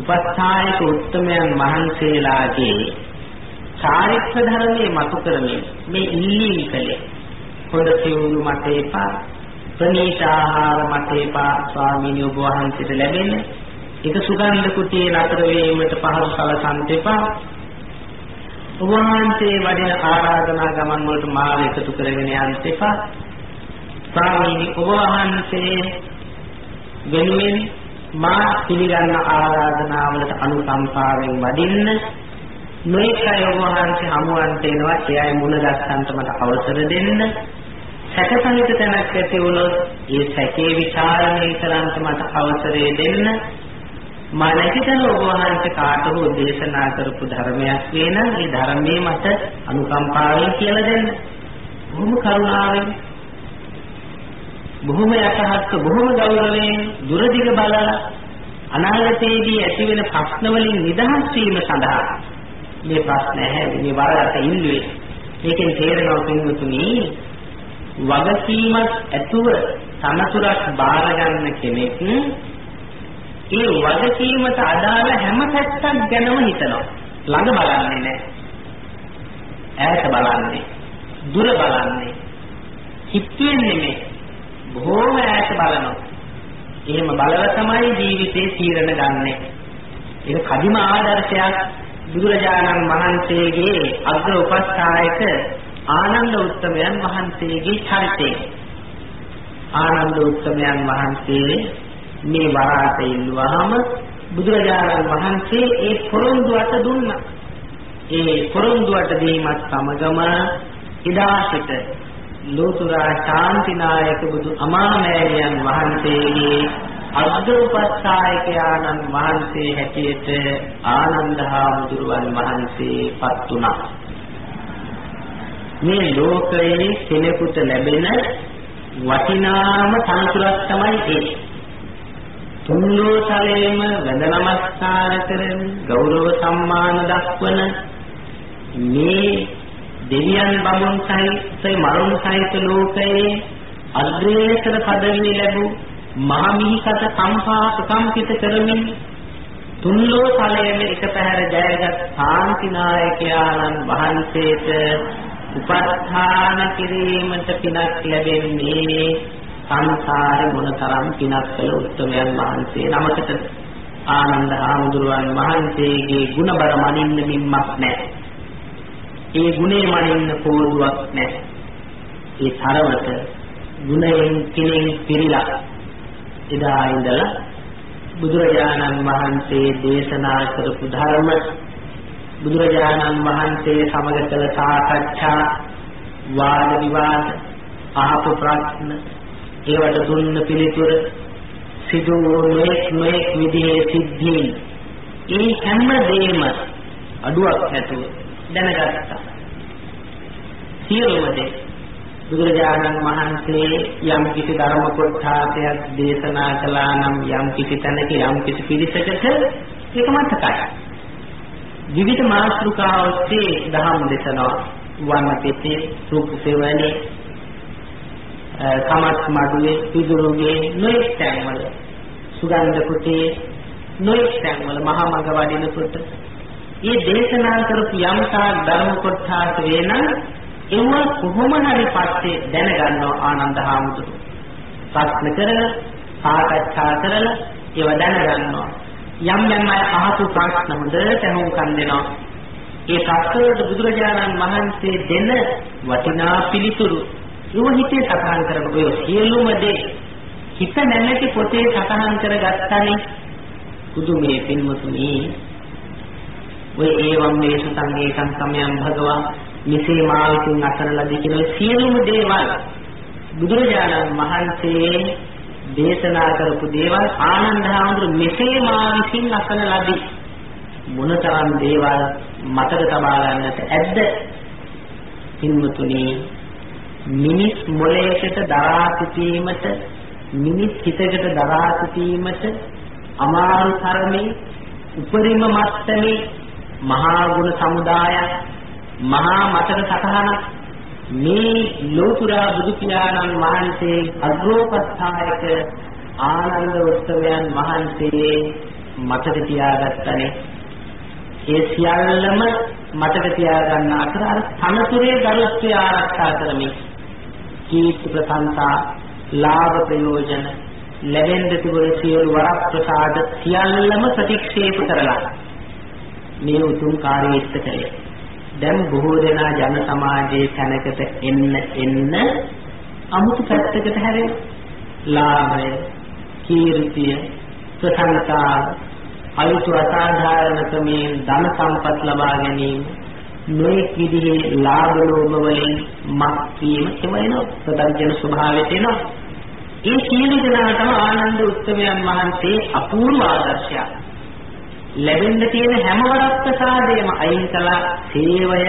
උපස්ථායක උත්තමයන් වහන්සේලාගේ චාරිත්‍ර ධර්මයේ මතු කරමින් මේ ඉල්ලීම් කළේ. හොඳ සිවුරු මත එපා ප්‍රණීත ආහාර මත එපා ස්වාමීනි ඔබ වහන්සේට ලැබෙන්නේ ඒක සුගන්ධ කුටියේ නතර වීමට පහසු සලසන්ත එපා. ඔබ වහන්සේ වඩින ආරාධනා ගමන් වලට මාව එකතු කරගෙන යන්න එපා. ස්වාමීනි ඔබ වහන්සේ වෙනුවෙන් මා පිළිගන්න ආරාධනාවලට අනුකම්පාවෙන් වඩින්න නොඑකයි ඔබ වහන්සේ හමුවන්ට එනවා එයයි මුණ ගැස්සන්ට මට අවසර දෙන්න. සැකසහිත තැනක් ඇති වුණොත් ඒ සැකේ ਵਿਚාරණය කරන්ට මට අවසරය දෙන්න. මා නැතිතන ඔබ වහන්සේ කාට හෝ දේශනා කරපු ධර්මයක් වේ නම් ඒ ධර්මයේ මට අනුකම්පාවෙන් කියලා දෙන්න. බොහොම කරුණාවෙන් බොහොම යටහත් බොහොම ගෞරවයෙන් දුරදිග බලලා අනාගතයේදී ඇතිවෙන ප්‍රශ්න වලින් නිදහස් වීම සඳහා මේ ප්‍රශ්න ඇහැ මේ වරකට ඉල්ලුවේ. මේකෙන් තේරෙනවා පින්වතුනි වගකීමක් ඇතුව තනතුරක් බාර ගන්න කෙනෙක් ඒ වගකීමට අදාළ හැම පැත්තක් ගැනම හිතනවා. ළඟ බලන්නේ නැහැ. ඈත බලන්නේ දුර බලන්නේ හිතුවේ නෙමෙයි. බොහෝම ඈත බලනවා එහෙම බලලා තමයි ජීවිතේ තීරණ ගන්නෙ ඒක කදිම ආදර්ශයක් බුදුරජාණන් වහන්සේගේ අග්‍ර උපස්ථායක ආනන්ද උත්තමයන් වහන්සේගේ චරිතය. ආනන්ද උත්තමයන් වහන්සේ මේ වරාට ඉල්ලුවාම බුදුරජාණන් වහන්සේ ඒ පොරොන්දුවට දුන්නා. ඒ පොරොන්දුවට දීමත් සමගම එදා සිට ලෝතුරා ශාන්තිනායක බුදු අමාමෑණියන් වහන්සේගේ අග්‍රෝපස්ථායකයාණන් වහන්සේ හැටියට ආනන්ද හාමුදුරුවන් වහන්සේ පත් වුණා. මේ ලෝකයේ කෙනෙකුට ලැබෙන වටිනාම තනතුරක් තමයි ඒ. තුන්ලෝතලයේම වැඳ නමස්කාර කරන ගෞරව සම්මාන දක්වන මේ දෙවියන් බමුන් සහිත මරුන් සහිත ලෝකයේ අග්‍රේසර পদවිය ලැබූ මහමිහිකත කම්පා ප්‍රකම්පිත කරමින් තුන්ලෝ තලයෙන් එක පැහැර ජයගත් ශාන්තිනායකයාණන් වහන්සේට උපස්ථාන කිරීමට පිනක් ලැබෙන්නේ සංසාරේ මොනතරම් පිනක් කළ උත්තරයන් වහන්සේ නමකට ආනන්ද හාමුදුරුවන් වහන්සේගේ ගුණබර මනින්න මින්මක් නැහැ. ඒ ගුණේ මනින්න පොදුවක් නැහැ. ඒ තරමට ගුණයෙන් කිලින් පිරීලා එදා ඉඳලා බුදුරජාණන් වහන්සේ දේශනා කරපු ධර්ම බුදුරජාණන් වහන්සේ සමග කළ සාකච්ඡා වාද විවාද අහපු ප්‍රශ්න ඒවට දුන්න පිළිතුර සිදු නොඑක් නොඑක් විදිහේ සිද්ධීන් ඒ හැම දෙයක්ම අඩුවක් නැතුව දැනගත්තා සියලුම දේ බුදුරජාණන් වහන්සේ යම් කිසි ධර්ම කොටසක් දේශනා කළා නම් යම් කිසි තැනක යම් කිසි පිළිසකට ඒක මතකයි. විවිධ මාතෘකා ඔස්සේ දහම් දේශනා වන්න පිටේ රූප සේවනේ කමත් මඩුවේ පිදුරුගේ නොඑක් තැන්වල සුගන්ධ කුටේ නොඑක් තැන්වල මහා මඟ වඩිනකොට මේ දේශනා කරපු යම් තාක් ධර්ම කොටස වේනම් ඒව කොහොම හරි පස්සේ දැනගන්නවා ආනන්ද හාමුදුරුවෝ. ප්‍රශ්න කරලා සාකච්ඡා කරලා ඒව දැනගන්නවා. යම් යම් අය අහපු ප්‍රශ්න හොඳට හුම්කම් දෙනවා. ඒ ප්‍රශ්නවලට බුදුරජාණන් වහන්සේ දෙන වටිනා පිළිතුරු ඒව හිතේ සටහන් කරන ඔය සියලුම දේ හිත නැමැති පොතේ සටහන් කරගත්තානේ පුදුමේ පින්වතුනි ඔය ඒවම් මේ සුතං ඒකං සමයං භගවා මෙසේ මා විසින් අසන ලදී කියන සියලුම දේවල් බුදුරජාණන් වහන්සේ දේශනා කරපු දේවල් ආනන්ද හාමුදුරු මෙසේ මා විසින් අසන ලදී. මොනතරම් දේවල් මතක තබා ගන්නට ඇද්ද? පින්වතුනි මිනිස් මොළයකට දරා සිටීමට මිනිස් හිතකට දරා සිටීමට අමාරු තරමේ උපරිම මට්ටමේ මහා ගුණ සමුදායක් මහා මතක සටහනක්. මේ ලෝතුරා බුදු පියාණන් වහන්සේ අග්‍රෝපස්ථායක ආනන්ද උත්සවයන් වහන්සේ මතක තියාගත්තනේ. ඒ සියල්ලම මතක තියාගන්න අතර අර තනතුරේ ගරුත්වය ආරක්ෂා කරමින් කීර්ති ප්‍රශංසා ලාභ ප්‍රයෝජන ලැබෙන්න තිබුණු සියලු වරක් ප්‍රසාද සියල්ලම ප්‍රතික්ෂේප කරලා මේ උතුම් කාර්යයට කළේ. දැන් බොහෝ දෙනා ජන සමාජයේ තැනකට එන්න එන්න අමුතු පැත්තකට හැරෙන ලාභය, කීර්තිය, ප්‍රශංසා, අයුතු අසාධාරණ ක්‍රමයෙන් ධන සම්පත් ලබා ගැනීම නොඑක් විදිහේ ලාභ ලෝභ වලින් මත් වීම එවැන ප්‍රදර්ශන ස්වභාවයට එනවා. ඒ සියලු දෙනාටම ආනන්ද උත්තමයන් වහන්සේ අපූර්ව ආදර්ශයක්. ලැබෙන්න තියෙන හැම වරක් ප්‍රසාදයම අයින් කළා සේවය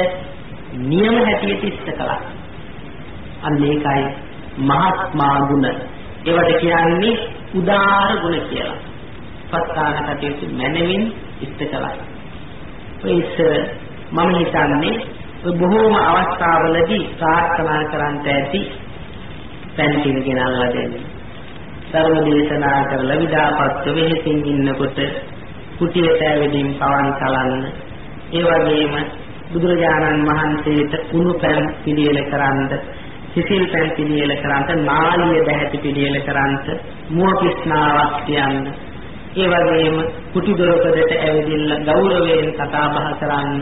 නියම හැටියට ඉෂ්ට කළා. අන්න ඒකයි මහත්මා ගුණ. ඒවට කියන්නේ උදාර ගුණ කියලා. පස්කාන කටයුතු මැනවින් ඉෂ්ට කළා. ඔය ඉස්සර මම හිතන්නේ ඔය බොහෝම අවස්ථාවලදී ප්‍රාර්ථනා කරන්ට ඇති පෑන් ටික ගෙනල්ලා දෙන්න. ධර්ම දේශනා කරලා විදාපත් වෙහෙසින් ඉන්නකොට කුටියට ඇවිදින් පවන් කලන්න. ඒ වගේම බුදුරජාණන් වහන්සේට කුණු පෑන් පිළියෙල කරන්ද සිසිල් පෑන් පිළියෙල කරන්ට නාලිය දැහැටි පිළියෙල කරන්ට මුව කිස්නාවක් කියන්න. ඒ වගේම කුටි දොරකඩට ඇවිදින්න ගෞරවයෙන් කතා බහ කරන්න.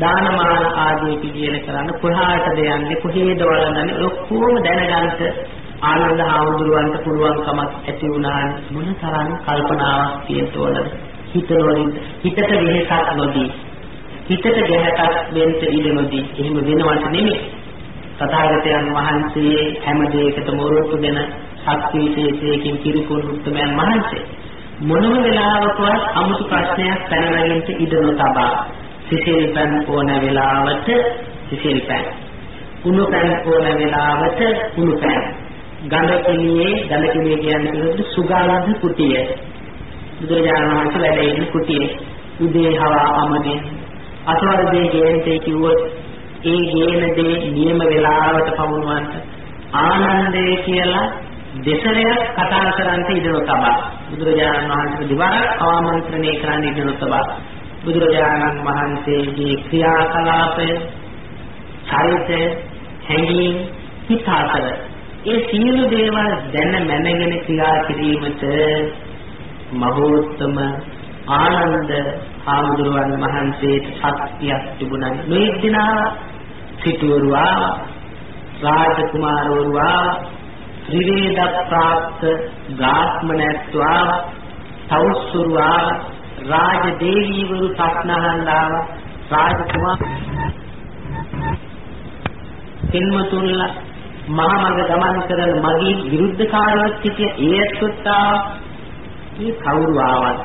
දානමාන ආදී පිළියෙල කරන්න කොහාටද යන්නේ කොහේද වළඳන්නේ ඔක්කොම දැනගන්න ආනන්ද හාමුදුරුවන්ට පුළුවන්කමක් ඇති වුණා මොන තරම් කල්පනාවක් තියෙනවද? හිතනවලින් හිතට වෙහසක් නොදී හිතට ගැහැටක් වෙන්න ඉඩ නොදී එහෙම වෙනවට නෙමෙයි. තථාගතයන් වහන්සේ හැම දෙයකටම ඔරොත්තු දෙන ශක්ති විශේෂයකින් පිරිපුන් උත්තමයන් වහන්සේ මොනම වෙලාවකවත් 아무තු ප්‍රශ්නයක් පැනනගින්ට ඉඩ නොතබා සිසිල් පෑන් ඕන වෙලාවට සිසිල් පෑන්. කුණු පෑන් ඕන වෙලාවට කුණු පෑන්. ගඳ කිලියේ ගඳ කිලිය කියන්නේ සුගාලන්ත කුටිය. බුදුරජාණන් වහන්සේ වැඩ ඉන්න කුටියේ. උදේ හවා අමනේ අසවල් දේ ගේන්ටේ කිව්වොත් ඒ ගේන දේ නියම වෙලාවට පමුණවන්න ආනන්දේ කියලා දෙසරයක් කතා කරන්ට ඉඩ නොතබා බුදුරජාණන් වහන්සේ දිවරක් ආමන්ත්‍රණය කරන්න ඉඩ නොතබා බුදුරජාණන් වහන්සේගේ ක්‍රියාකලාපය චරිතය හැඟීම් හිතාතර ඒ සියලු දේවල් දැන මැනගෙන ක්‍රියා කිරීමට මහෝත්තම ආනන්ද ආමුදුරවන් වහන්සේට ශක්තියක් තිබුණා. මේ දිනා සිටුවරු ආවා. රාජකුමාරවරු ආවා. ත්‍රිවේද ප්‍රාප්ත ගාත්මනත්ව ආවා. තවුස්සුරු ආවා. රාජ දේවීවරු ප්‍රශ්නහන් ආවා රාජකුමාර පින්මතුල්ලා මහමඟ ගමන් කරන මගේ විරුද්ධකාරවත් සිටිය ඒ ඇත්තොත් ආවා මේ කවුරු ආවත්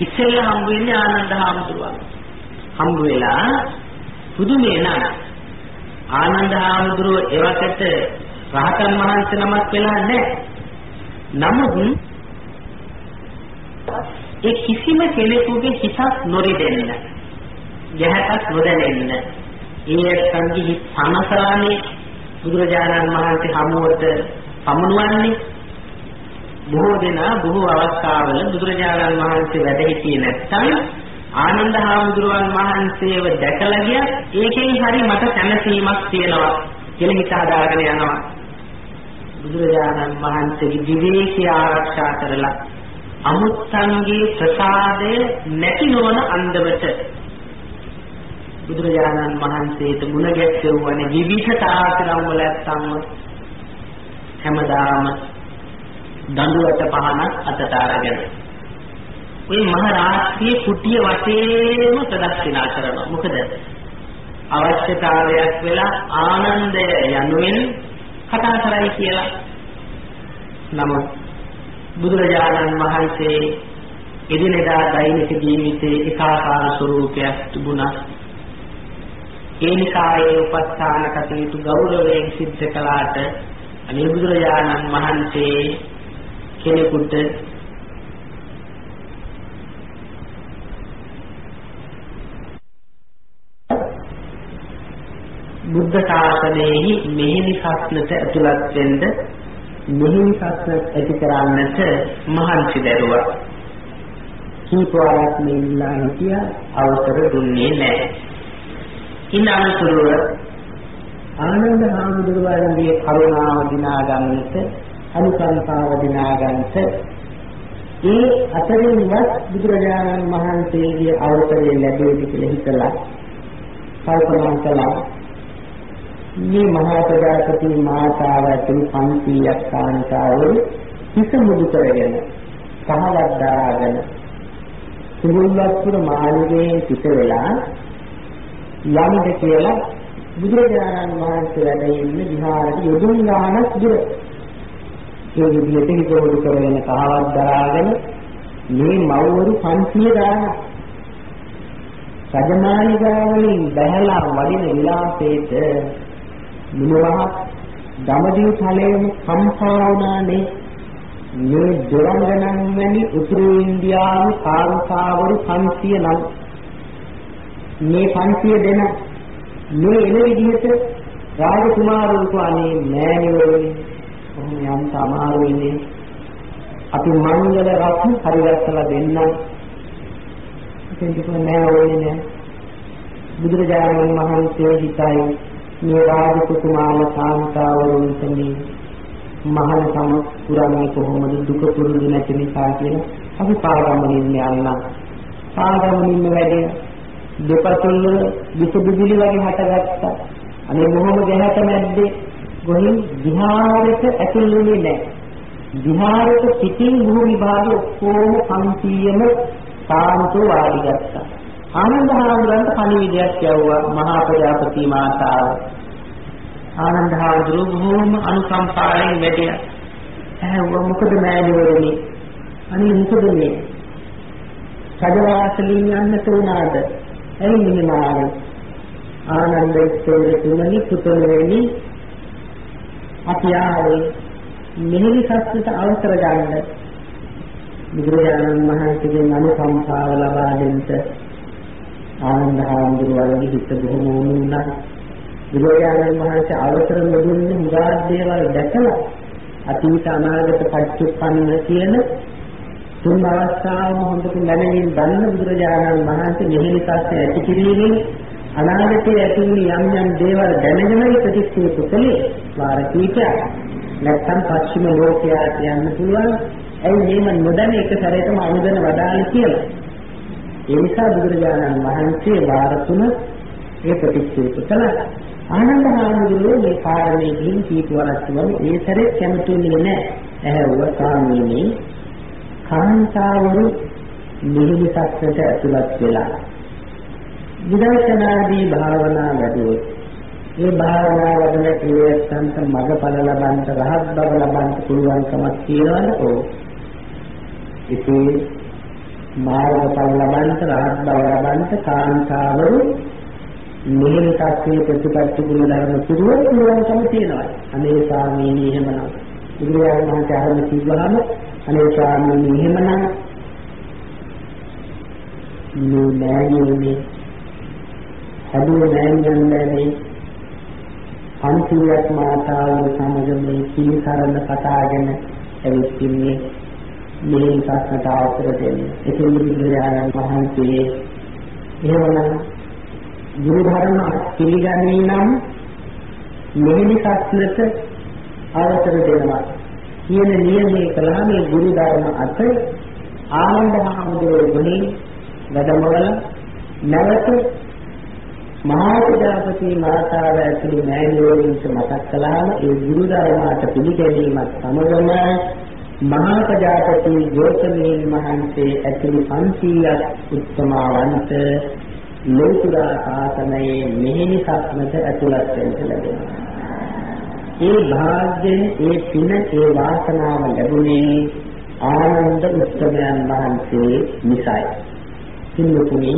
ඉස්සෙල්ලා හම්බ වෙන්නේ ආනන්ද හාමුදුරුවෝ. හම්බ වෙලා පුදුමේ නා ආනන්ද හාමුදුරුවෝ එවකට රහතන් වහන්සේ නමක් වෙලා නැහැ. නමුත් ඒ කිසිම කෙනෙකුගේ හිතක් නොරිදෙන්න. යහපත් නොදැනෙන්න. ඒ සංගි හිත සමසරානේ බුදුරජාණන් වහන්සේ හමුවට පමුණුවන්නේ බොහෝ දෙනා බොහෝ අවස්ථාවල බුදුරජාණන් වහන්සේ වැඩ සිටියේ නැත්නම් ආනන්ද හාමුදුරුවන් වහන්සේව දැකලා ගියත් ඒකෙන් හරි මට සැනසීමක් තියෙනවා කියලා හිත හදාගෙන යනවා. බුදුරජාණන් වහන්සේගේ විවේකී ආරක්ෂා කරලා අමුත්තන්ගේ ප්‍රසාදය නැති නොවන අන්දමට බුදුරජාණන් වහන්සේට මුණ ගැස්සෙව්වනේ විවිධ තාසරම් වල නැත්තම් හැමදාම දඬුවට පහනක් අතට අරගෙන. ওই මහරාත්‍රියේ කුටිය වටේම ප්‍රදක්ෂිනා කරනවා. මොකද? අවශ්‍යතාවයක් වෙලා ආනන්දය යනුවෙන් කතා කරයි කියලා. නමුත් බුදුරජාණන් වහන්සේ එදිනෙදා දෛනික ජීවිතයේ ඒකාකාර ස්වરૂපයක් තිබුණා. ඒ නිසා ඒ උපස්ථාන කටයුතු ගෞරවයෙන් සිද්ධ කළාට අනේ බුදුරජාණන් වහන්සේ කෙනෙකුට බුද්ධ ශාසනයෙහි මෙහෙණි සත්නට ඇතුළත් වෙන්න මෙහෙණි සත්න ඇති කරන්නට මහන්සි දැරුවා. කීපවරක් මේ ඉල්ලා හිටිය අවසර දුන්නේ නැහැ. ඉන්නතුරුව ආනන්ද හාමුදුරුවන්ගේ කරුණාව දිනා ගන්නට අනුකම්පාව දිනා ගන්නට ඒ අතරින්වත් බුදුරජාණන් වහන්සේගේ අවසරය ලැබෙයි කියලා හිතලා කල්පනා කළා. මේ මහා ප්‍රජාපති මාතාව ඇතුළු 500ක් කාන්තාවෝ හිස මුදු කරගෙන පහවක් දාගෙන සුගුල්ලස්පුර මාළිගයෙන් පිට වෙලා යන්නද කියලා බුදුරජාණන් වහන්සේ වැඩ ඉන්න විහාරෙ යොදුන් ගානක් දුර. ඒ විදිහට හිත මුදු කරගෙන පහවක් දාගෙන මේ මව්වරු 500 ගානක් රජමාලිගාවලින් බැහැලා වඩින විලාසේට මුලවහක් දමදිව ඵලයේම කම්පා වුණානේ. මේ දොරංගනන් වැනි උතුරු ඉන්දියානු කාන්තාවරු 500 නම් මේ 500 දෙන මේ එන විදිහට රාජකුමාරවරු අනේ මෑණිවරුනි කොහොම යම් අමාරු වෙන්නේ. අපි මංගල රත්න හරිගස්සලා දෙන්නම් ඉතින් ඒක නෑ ඕනේ නෑ. බුදුරජාණන් වහන්සේ හිතයි මේ රාජකුමාර කාන්තාවරුන්ට මේ මහානකම පුරන්නේ කොහොමද දුක පුරුදු නැති නිසා කියලා අපි පාගමනින් යන්න. පාගමනින් වැඩේ දෙපතුල් විස බිබිලි වගේ හටගත්තා අනේ මොහොම ගැහැට මැද්දේ ගොහින් විහාරයට ඇතුල් වෙන්නේ නැහැ විහාරයට පිටින් භූමි භාග ඔක්කොම 500ම සාන්තෝ වාඩි ගත්තා ආනන්ද හාමුදුරන්ට පණිවිඩයක් යවුවා මහා ප්‍රජාපති මාතාව. ආනන්ද හාමුදුරුවෝ බොහොම අනුකම්පාවෙන් වැඩියා. ඇහුවා මොකද මෑණිවරණි? අනේ මොකද මේ? සජවාසලින් යන්නට උනාද? ඇයි මෙහෙම ආවේ? ආනන්ද ස්තෝත්‍රතුමනි පුතුණෙනි අපි ආවේ මෙහෙලි සත්‍යයට අවසර ගන්න. බුදුරජාණන් වහන්සේගෙන් අනුකම්පාව ලබා දෙන්න ආනන්ද හාමුදුරුවන්ගේ හිත බොහොම වුණා. බුදුරජාණන් වහන්සේ අවසර නොදුන්නේ මුගාත් දේවල් දැකලා අතීත අනාගත පච්චුප්පන්න කියන තුන් අවස්ථාවම හොඳට දැනගෙන දන්න බුදුරජාණන් වහන්සේ මෙහෙණි සත්‍ය ඇති කිරීමෙන් අනාගතයේ ඇති වූ යම් යම් දේවල් දැනගෙනයි ප්‍රතික්ෂේප කළේ වාර කීපයක්. නැත්තම් පස්චිම ලෝකයට යන්න පුළුවන්. ඇයි මේම නොදැන එක සැරේටම අනුදැන වදාළේ කියලා. ඒ නිසා බුදුරජාණන් වහන්සේ වාර තුන ඒ ප්‍රතික්ෂේප කළා. ආනන්ද හාමුදුරුවෝ මේ කාරණේ ගිහින් කීපවරක් තුමම ඒ සැරේ කැමතුනේ නැහැ. ඇහැව්ව කාමීනේ කාන්තාවරු නිහිලි සත්‍යයට ඇතුළත් වෙලා විදර්ශනාදී භාවනා වැඩුවොත් ඒ භාවනා වඩන ක්‍රියාවන්ත මඟඵල ලබන්ට රහත් බව ලබන්ට පුළුවන්කමක් තියනවද? ඔව්. ඉතින් මාර්ගඵල ලබන්ට රහත් බව ලබන්ට කාන්තාවරු මෙහෙම tattve ප්‍රතිපත්ති ගුණ ධර්ම පිළිවෙල පුළුවන්කම තියෙනවා. අනේ ස්වාමීනි එහෙමනම් බුදුරජාණන් වහන්සේ අරම කිව්වහම අනේ ස්වාමීනි එහෙමනම් මේ නෑනේ හදුව නෑනියන් නෑනේ පන්සියක් මාතාවෝ සමග මේ පිළිසරණ කතාගෙන ඇවිත් ඉන්නේ මේ සත්‍යයට අවසර දෙන්නේ. ඒකෙන් බුදුරජාණන් වහන්සේ එහෙමනම් ගුරු ධර්ම පිළිගන්නේ නම් මෙහෙණි සත්‍යයට අවසර දෙනවා. කියන නියමයේ කළා මේ ගුරු ධර්ම අත ආනන්ද මහමුදුරේ ගුණි වැඩමවල නැවත මහා ප්‍රජාපති මාතාව ඇතුළු මෑණිවරුන්ට මතක් කළාම ඒ ගුරු ධර්මයට පිළිගැනීමත් සමගම මහා ප්‍රජාපති ගෞතමීන් වහන්සේ ඇතුළු 500ක් උත්තමාවන්ත ලෝතුරා සාසනයේ මෙහෙණි සත්මත ඇතුළත් වෙන්න ලැබෙනවා. ඒ භාග්යෙන් ඒ පින ඒ වාසනාව ලැබුණේ ආනන්ද උත්තමයන් වහන්සේ නිසායි. කින්නතුනි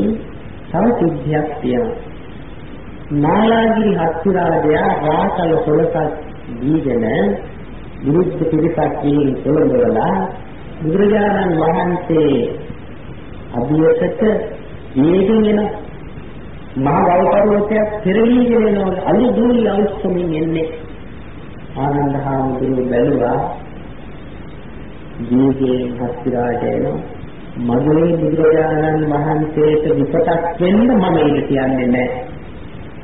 තව සිද්ධියක් තියෙනවා. නාලාගිරි හත්තිරාජයා රාසල සොලසක් දීගෙන විරුද්ධ පිරිසක් කියන පොළඹවලා බුදුරජාණන් වහන්සේ අභියසට මේකින් එන මහා වල්පරෝතයක් පෙරලීගෙන එනවා අලි දුරි අවශ්‍යමින් එන්නේ ආනන්ද හාමුදුරුවෝ බැලුවා ජීවිතේ හස්තිරාජයන මගේ බුදුරජාණන් වහන්සේට විපතක් වෙන්න මම ඒක කියන්නේ නැහැ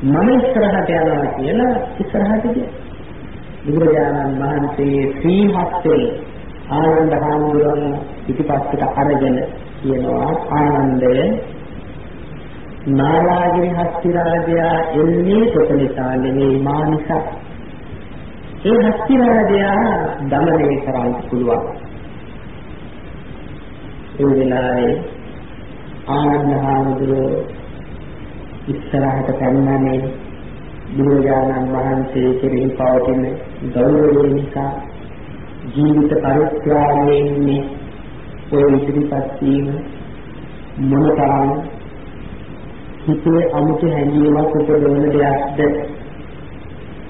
මම ඉස්සරහට යනවා කියලා ඉස්සරහට ගියා. බුදුරජාණන් වහන්සේ ශ්‍රී හස්තේ ආනන්ද හාමුදුරුවන් පිටිපස්සට අරගෙන කියනවා ආනන්දය නාලාගිරි හස්තිරාජයා එන්නේ කොට නිසා නෙමෙයි මා නිසා. ඒ හස්තිනාදය දමනය කරන්න පුළුවන්. ඒ වෙලාවේ ආනන්ද හාමුදුරුවෝ ඉස්සරහට පැන්නනේ බුදුරජාණන් වහන්සේ කෙරෙහි පවතින ගෞරවය නිසා ජීවිත පරිත්‍යාගයෙන් ඉන්නේ ඔය ඉදිරිපත් වීම මොනතරම් හිතේ අමුතු හැඟීමක් උපදවන දෙයක්ද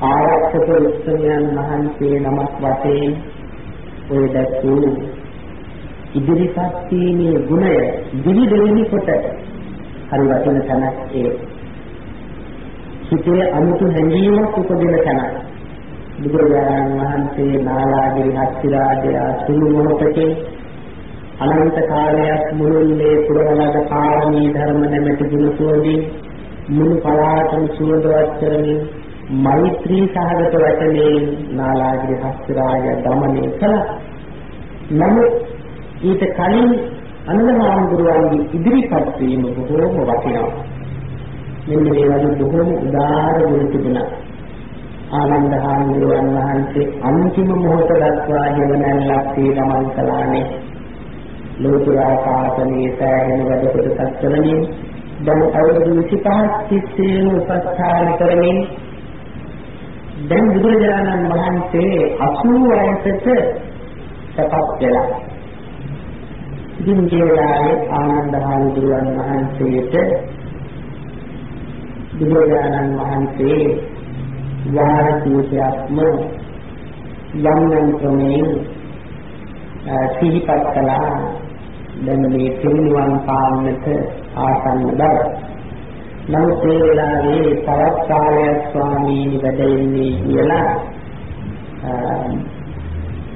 ආරක්ෂක උත්සවයන් වහන්සේ නමක් වශයෙන් ඔය දැක්වූ ඉදිරිපත් වීමේ ගුණය දිවි දෙවෙනි කොට හරි වටින තැනක් ඒ. හිතේ අමුතු හැඟීමක් උපදින තැනක්. බුදුරජාණන් වහන්සේ නාලාගිරි හස්තිරාජය සුළු මොහොතේ අනන්ත කාලයක් මුළුල්ලේ පුරවලද කාරණී ධර්ම නැමැති ගුණ සුවඳින් මුළු පලාතම සුවඳවත් කරමින් මෛත්‍රී සහගත වචනේ නාලාගිරි හස්තිරාය දමනය කළා. නමුත් ඊට කලින් අනන්දහාමුදුරුවන්ගේ ඉදිරිපත් වීම බොහෝම වටිනවා. මෙන්න මේ වගේ බොහෝම උදාර ගුණ තිබුණා. ආනන්දහාමුදුරුවන් වහන්සේ අන්තිම මොහොත දක්වා ජීවනල්ලක් තීරමන් කළානේ. ලෝතුරා පාතනයේ සෑහෙන වැඩ කොටසක් කරමින් දැන් අවුරුදු 25ක් තිස්සේම උපස්ථාන කරමින් දැන් බුදුරජාණන් වහන්සේ 80 වයසට සපත් වෙලා ඉතින් මේ වෙලාවේ ආනන්ද හාමුදුරුවන් වහන්සේට බුදුරජාණන් වහන්සේ වාර කීපයක්ම යම් යම් ක්‍රමයෙන් සිහිපත් කළා දැන් මේ පිරිනිවන් පාන්නට ආසන්න බව. නමුත් ඒ වෙලාවේ තවත් කාලයක් ස්වාමීනි වැඩ ඉන්නේ කියලා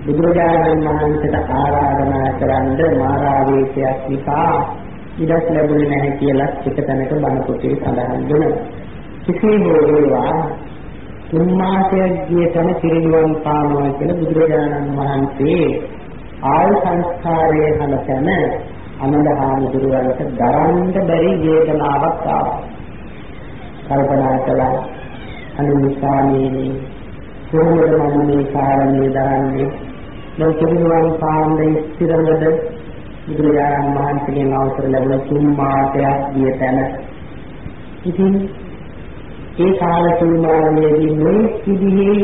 බුදුරජාණන් වහන්සේට ආරාධනා කරන්ද මාරාවේශයක් නිසා ඉඩක් ලැබුණේ නැහැ කියලා එක තැනක බණ පොතේ සඳහන් වෙනවා. කිසිම වේවා තුන් මාසයක් ගිය තැන පිරිනිවන් පානවා කියලා බුදුරජාණන් වහන්සේ ආයු සංස්කාරයේ හැමතැන අනන්ද හාමුදුරුවන්ට දරන්න බැරි වේදනාවක් ආවා. කල්පනා කළා. අනුනිසාමීනි කොහොමද මම මේ කාරණේ දරන්නේ දැන් පිරිනුවන් පාන්නේ ස්ථිරවද බුදුරජාණන් වහන්සේගෙන් අවසර ලැබුණ තුන් මාසයක් ගිය තැන. ඉතින් ඒ කාල සීමාවේදී මේ විදිහේ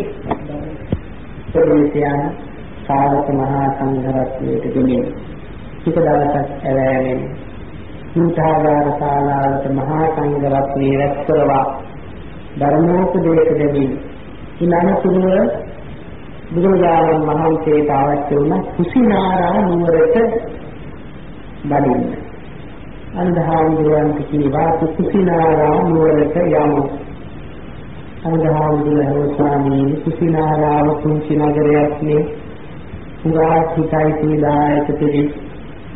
ප්‍රදේශයන් සාවක මහා සංඝරත්නයට ගෙනියන. එක දවසක් ඇවෑමෙන් සීතාගාර ශාලාවට මහා සංඝරත්නයේ රැස් කරවා ධර්මෝපදේශ දෙමින් ඉනනතුරුව බුදුරජාණන් වහන්සේට අවශ්‍ය වුණ කුසිනාරා නුවරට බඩින්න. අන්ධහාමුදුරන්ට කීවා කුසිනාරා නුවරට යමු. අන්ධහාමුදුරන් ස්වාමීන් කුසිනාරාව කුංචි නගරයක් නේ. පුරා හිතයි සීලායක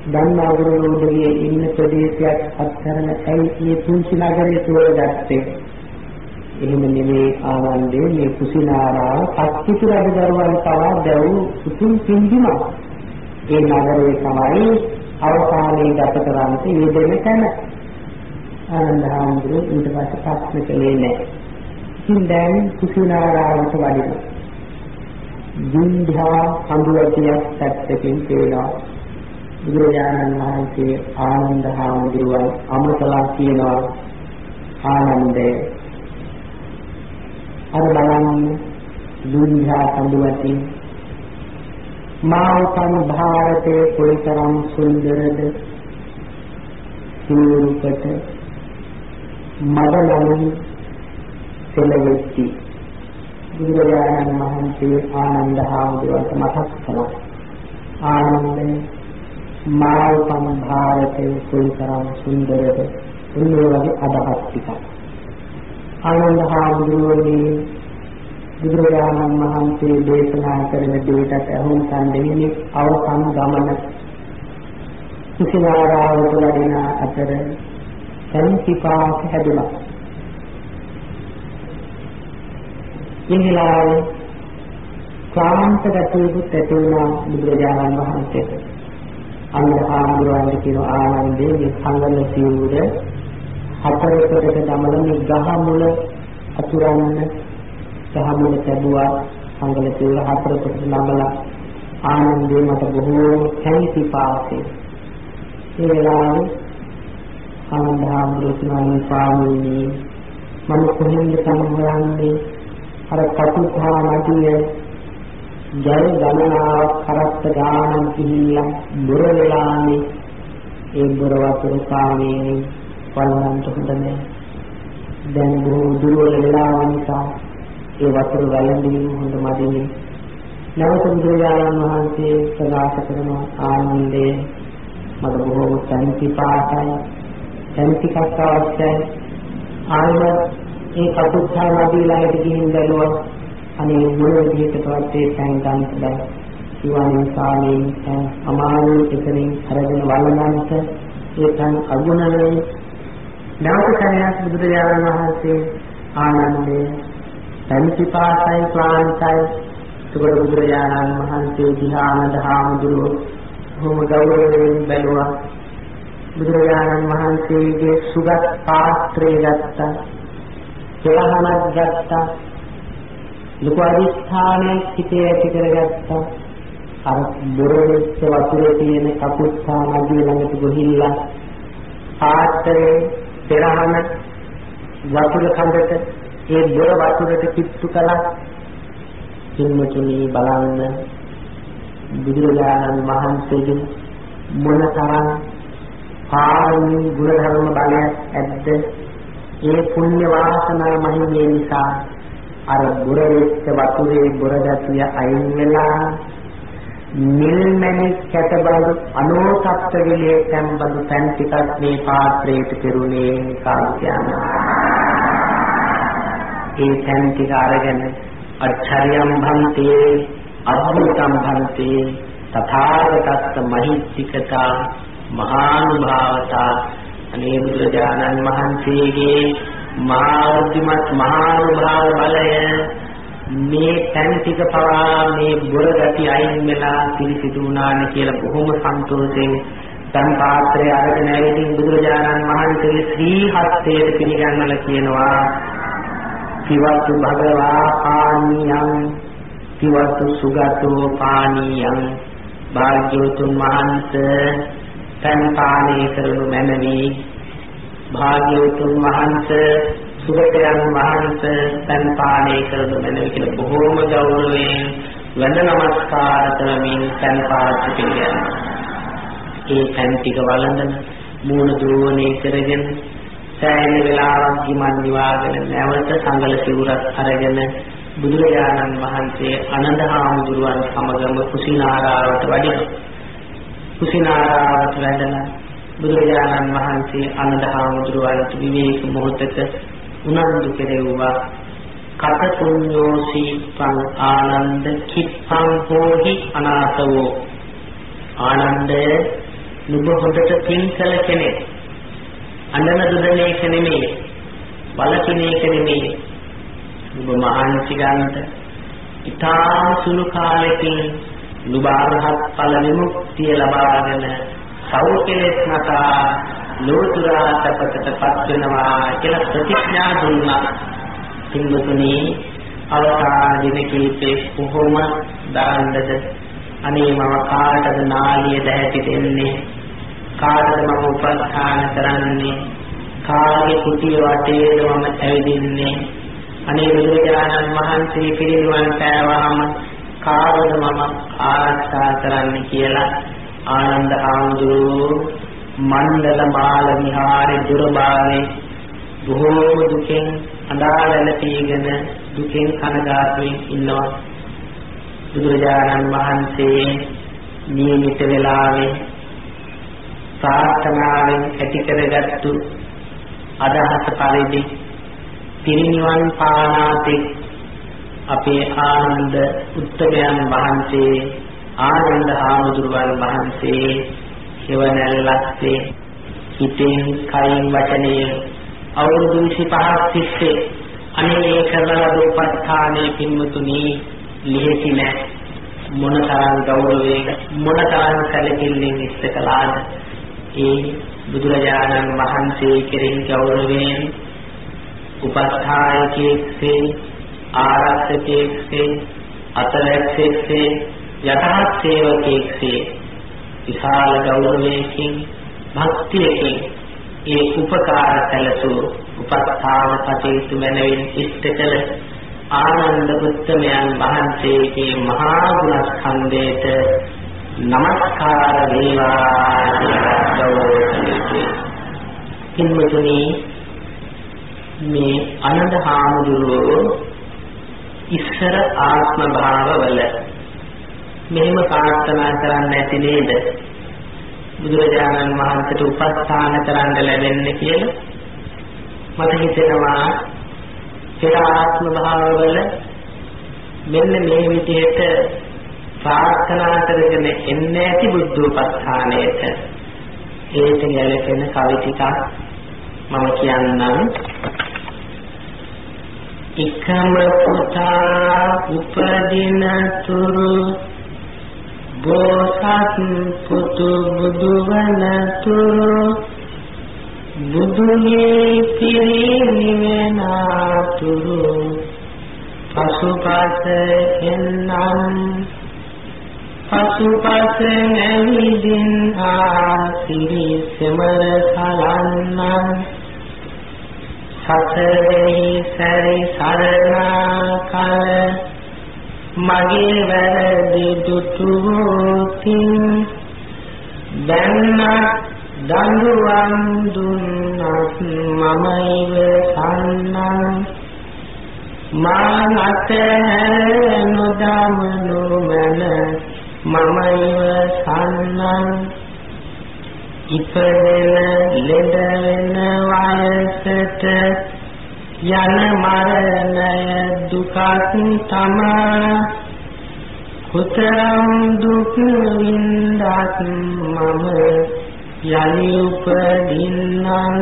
පිළිස් ධම්මාගුරුවෝදගේ ඉන්න ප්‍රදේශයක් අත්හැරන ඇයි මේ කුංචි නගරය තෝරගත්තේ? එහෙම නෙමේ ආනන්දේ මේ කුසිනාරාව පත්තිතු රජදරුවන් පවා දැව් උතුම් පින්දිමක්. ඒ නගරේ තමයි අවසානයේ ගත කරන්නේ යෙදෙන තැන. ආනන්ද හාමුදුරුවෝ ඊට පස්සේ ප්‍රශ්න කළේ නැහැ. ඉතින් දැන් කුසිනාරාවට වඩිනවා. වින්ධා සම්බුවතියක් පැත්තකින් පේනවා බුදුරජාණන් වහන්සේ ආනන්ද හාමුදුරුවන් අමතලා කියනවා. ආනන්දේ අර බලන්න වින්ධා සම්බුවති මාවතන් භාරතයේ කොයිතරම් සුන්දරද? සූරුපට මඩලමින් සෙලවෙච්චි. බුදුරජාණන් වහන්සේ ආනන්ද හාමුදුරුවන්ට මතක් කළා. ආනන්ද මාව සම්භාරතේ කුලතරම් සුන්දරද උන්නේ වගේ අදහස් ටිකක්. ආනන්ද හාමුදුරුවනේ බුදුරජාණන් වහන්සේ දේශනා කරන දෙයකට අහුම්කන් දෙන්නේ අවසන් ගමන කුසිනාරාවට වැඩෙන අතර සංසිපාක හැදුණා. ඉංග්‍රීසි ක්ලාන්ත ගතියකුත් ඇති වුණා බුදුරජාණන් වහන්සේට. අනුහාමුදුරන්ට කියන ආනන්දේ මේ සංගම සිවුර හතරකට දමල මේ ගහ මුල අතුරන්න ගහ මුල ලැබුවා සංගල සිවුර හතරකට නමලා ආනන්දේ මට බොහෝ කැමති පාසේ ඒ වෙලාවේ ආනන්දහාමුදුරුවෝ ස්වාමීනි මම කොහෙන්ද සමහරන්නේ අර කටුහා නදිය ජය ගමනාවක් කරත්ත ගානක් ගිහිල්ලා දුර වෙලානේ. ඒ දුර වතුර කාමේ වළඳන්ට හොඳ නැහැ. දැන් බොහෝ දුරවල වෙලාව නිසා ඒ වතුර වැළඳීම හොඳ මදිනේ. නැවත බුදුරජාණන් වහන්සේ ප්‍රකාශ කරන ආනන්දේ මට බොහෝ තන්ති පාටයි තන්තිකක් අවශ්‍යයි ආයම ඒ කටුච්චා නදී ළඟට ගිහින් බැලුවා අනේ මොන විදිහකටවත් ඒ තැන් ගන්න බෑ. සිවානේ සාමේ අමාරු එකකින් අරගෙන වළඳන්ට ඒ තැන් අගුණනේ නැවත කණයක් බුදුරජාණන් වහන්සේ ආනන්දේ තන්තිපාසයි ක්ලාන්තයි. සුගත බුදුරජාණන් වහන්සේ ධ්‍යාන දහාමුදුරෝ බොහොම ගෞරවයෙන් බැලුවා. බුදුරජාණන් වහන්සේගේ සුගත් පාත්‍රය ගත්තා. කෙලහනක් ගත්තා. ලොකු අධිෂ්ඨානයක් හිතේ ඇති කරගත්තා අර බොරෙච්ච වතුරේ තියෙන කපුස්සා නදිය ළඟට ගොහිල්ලා පාත්‍රයේ පෙරහන වතුර කඳට ඒ බොර වතුරට කිට්ටු කළා. කිම්මතුනි බලන්න බුදුරජාණන් වහන්සේගේ මොනතරම් පාරමී ගුණධර්ම බලයක් ඇද්ද? ඒ පුණ්‍ය වාසනා මහිමේ නිසා අර බුරෙච්ච වතුරේ බුරගතිය අයින් වෙලා නිල්මැණි කැටබඳු අනෝසත්ත්ව විලේ තැන්බඳු තැන් ටිකක් මේ පාත්‍රයට පෙරුණේ කාර්යයන් ඒ තැන් ටික අරගෙන අච්චරියම් භන්තේ අද්භුතම් භන්තේ තථාගතස්ස මහිත්‍තිකතා මහානුභාවතා අනේ බුදුරජාණන් වහන්සේගේ මාර්ගිමත් මහානුභාව බලය මේ තැන් ටික පවා මේ බොර ගති අයින් වෙලා පිළිසිදු වුණානේ කියලා බොහොම සන්තෝෂයෙන් දැන් පාත්‍රය අරගෙන ඇවිදින් බුදුරජාණන් වහන්සේගේ ශ්‍රී හස්තයට පිළිගන්නලා කියනවා. පිවතු භගවා පානියං පිවතු සුගතෝ පානියං. භාග්‍යවතුන් වහන්සේ තන් පානය කරනු මැනවි. භාග්‍යවතුන් වහන්සේ සුගතයන් වහන්සේ තන් පානය කරනු මැනවි කියලා බොහෝම ගෞරවයෙන් වන්ද නමස්කාර කරමින් තන් පාත්‍ර පිළිගන්නවා. ඒ තන් ටික වළඳන මූණ දෝවණය කරගෙන සෑහෙන වෙලාවක් ගිමන් නිවාගෙන නැවත සංගල සිවුරක් අරගෙන බුදුරජාණන් වහන්සේ අනන්ත හාමුදුරුවන් සමගම කුසිනාරාවට වඩිනවා. කුසිනාරාවට වැඩලා බුදුරජාණන් වහන්සේ අනන්ත හාමුදුරුවන්ට විවේක මොහොතක උනන්දු කෙරෙව්වා. කත පුඤ්ඤෝසි පං ආනන්ද කිප්පං හෝහි අනාතවෝ. ආනන්ද නුඹ හොඳට පින්කල කෙනෙක්. අඬන දුදන එක නෙමෙයි. බලකින එක නෙමෙයි. නුඹ මහන්සි ගන්නට ඊටාම සුළු කාලෙකින් නුඹ අරහත් ඵල විමුක්තිය ලබාගෙන සෞඛ්‍යලෙස් නතා ලෝතුරා සපතටපත් වෙනවා කියලා ප්‍රතිඥා දුන්නා. සිංහතුනි අවසාන දින කීපේ කොහොම දරන්නද? අනේ මම කාටද නාලිය දැහැටි දෙන්නේ? කාටද මම උපස්ථාන කරන්නේ? කාගේ කුටිය වටේද මම ඇවිදින්නේ? අනේ බුදුරජාණන් වහන්සේ පිරිනිවන් පෑවහම කාටද මම ආරක්ෂා කරන්නේ කියලා ආනන්ද හාමුදුරුවෝ මණ්ඩල මාල විහාරේ දුරබාවේ බොහෝම දුකෙන් අඬාගෙන පීගෙන දුකෙන් කනගාටුවෙන් ඉන්නවා. බුදුරජාණන් වහන්සේ නියමිත වෙලාවේ ප්‍රාර්ථනාවෙන් ඇති කරගත්තු අදහස පරිදි පිරිනිවන් පානාතේ අපේ ආනන්ද උත්තමයන් වහන්සේ ආනන්ද හාමුදුරුවන් වහන්සේ හේවණල්ලත්තේ හිතෙන් කයින් වචනයෙන් අවුරුදු 25ක් තිස්සේ අනේ ඒ කරන රූපස්ථානයේ පින්මුතුනි ලිහිති නැ. මොනතරම් ගෞරවයෙන් මොනතරම් සැලකිල්ලෙන් ඉස්ත කළාද ඒ බුදුරජාණන් වහන්සේ කෙරෙහි ගෞරවයෙන් උපස්ථායකයෙක්සේ ආරක්ෂකයෙක්සේ අතරැක්සෙක්සේ යටහත් සේවකයෙක්සේ විශාල ගෞරවයකින් භක්තියකින් ඒ උපකාර කළසු උපස්ථාන කටයුතු මැනවින් ඉෂ්ට කළ ආනන්ද උත්තමයන් වහන්සේගේ මහා ගුණස්කන්ධයට নমස්කාර වේවා කියලා කිම්මතුනි මේ අනන්ද හාමුදුරුවෝ ඉස්සර ආත්ම භාවවල මෙහෙම ප්‍රාර්ථනා කරන්නේ නැති නේද? බුදුරජාණන් වහන්සේට උපස්ථාන කරන්න ලැබෙන්නේ කියලා මට හිතෙනවා. පෙර ආත්ම භාවවල මෙන්න මේ විදිහට ප්‍රාර්ථනා කරගෙන එන්නේ ඇති බුද්ධ උපස්ථානයේට ඒට ගැලපෙන කවි ටිකක් මම කියන්නම්. එකම පුතා උපදින තුරු බෝසත් පුතු බුදුවන තුරු බුදුගේ පිරිනිවෙනාතුරු පසුපස එන්නම් පසුපස නැවිදින් ආසිරි සෙමර සලන්නම් සතරෙහි සැරි සරණා කල මගේ වැරදි දුටුවෝතින් දැන්නත් දඬුවම් දුන්නත් මම ඉවසන්නම් මා නැත නොදමනු මන මම ඉවසන්නම් ඉපදෙන ලෙඩ වෙන වයසට යන මරණය දුකක් තමා. කුතරම් දුක් වින්දත් මම යලි උපදින්නම්.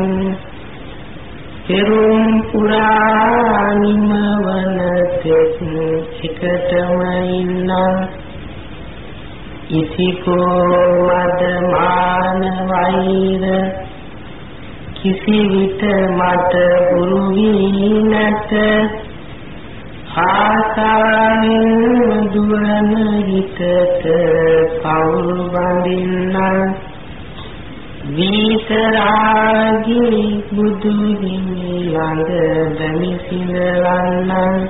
පෙරුම් පුරා නිමවන තෙක් එකටම ඉන්නම්. ඉතිකෝ මදමාන වෛර කිසිවිට මට ගුරු වී නැත. ආසාවෙන් දුරන හිතට පවුල් බඳින්නම් විතරාගී බුදු හිමි ළඟ බැමි සිඳවන්න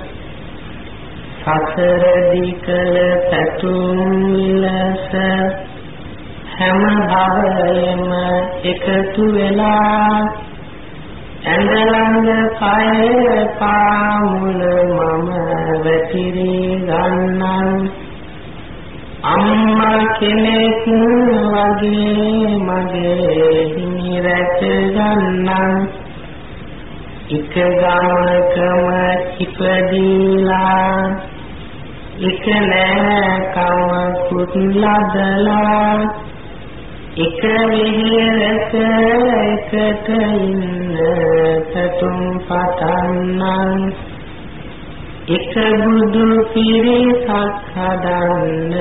සසර දිකල පැතුම් විලස හැම භවයෙම එකතු වෙලා ඇඳලඟ කය පාමුල මම වැතිරි ගන්නම් අම්මා කෙනෙක් වගේ මගේ හිමි රැක ගන්නම් එක ගමකම ඉපදීලා එක නෑකම කුත් ලබලා එක විහෙරක එකට ඉන්න සතුම් පතන්නම් එක බුදු පිරිසක් හදන්න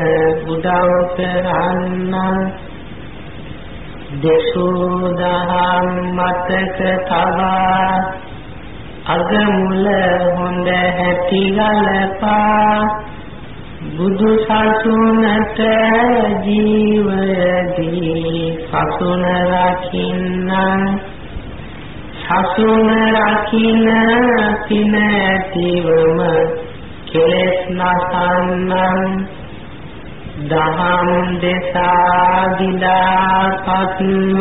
උදව් කරන්න දසෝ දහම් මතක තබා අගමුල හොඳ හැටි ගලපා බුදු සසුනට ජීවදී සසුන රකින්නම්. සසුන රකින්න පින ඇතිවම කෙලෙස් නසන්නම්. දහම් දෙසා දිලා පත්ව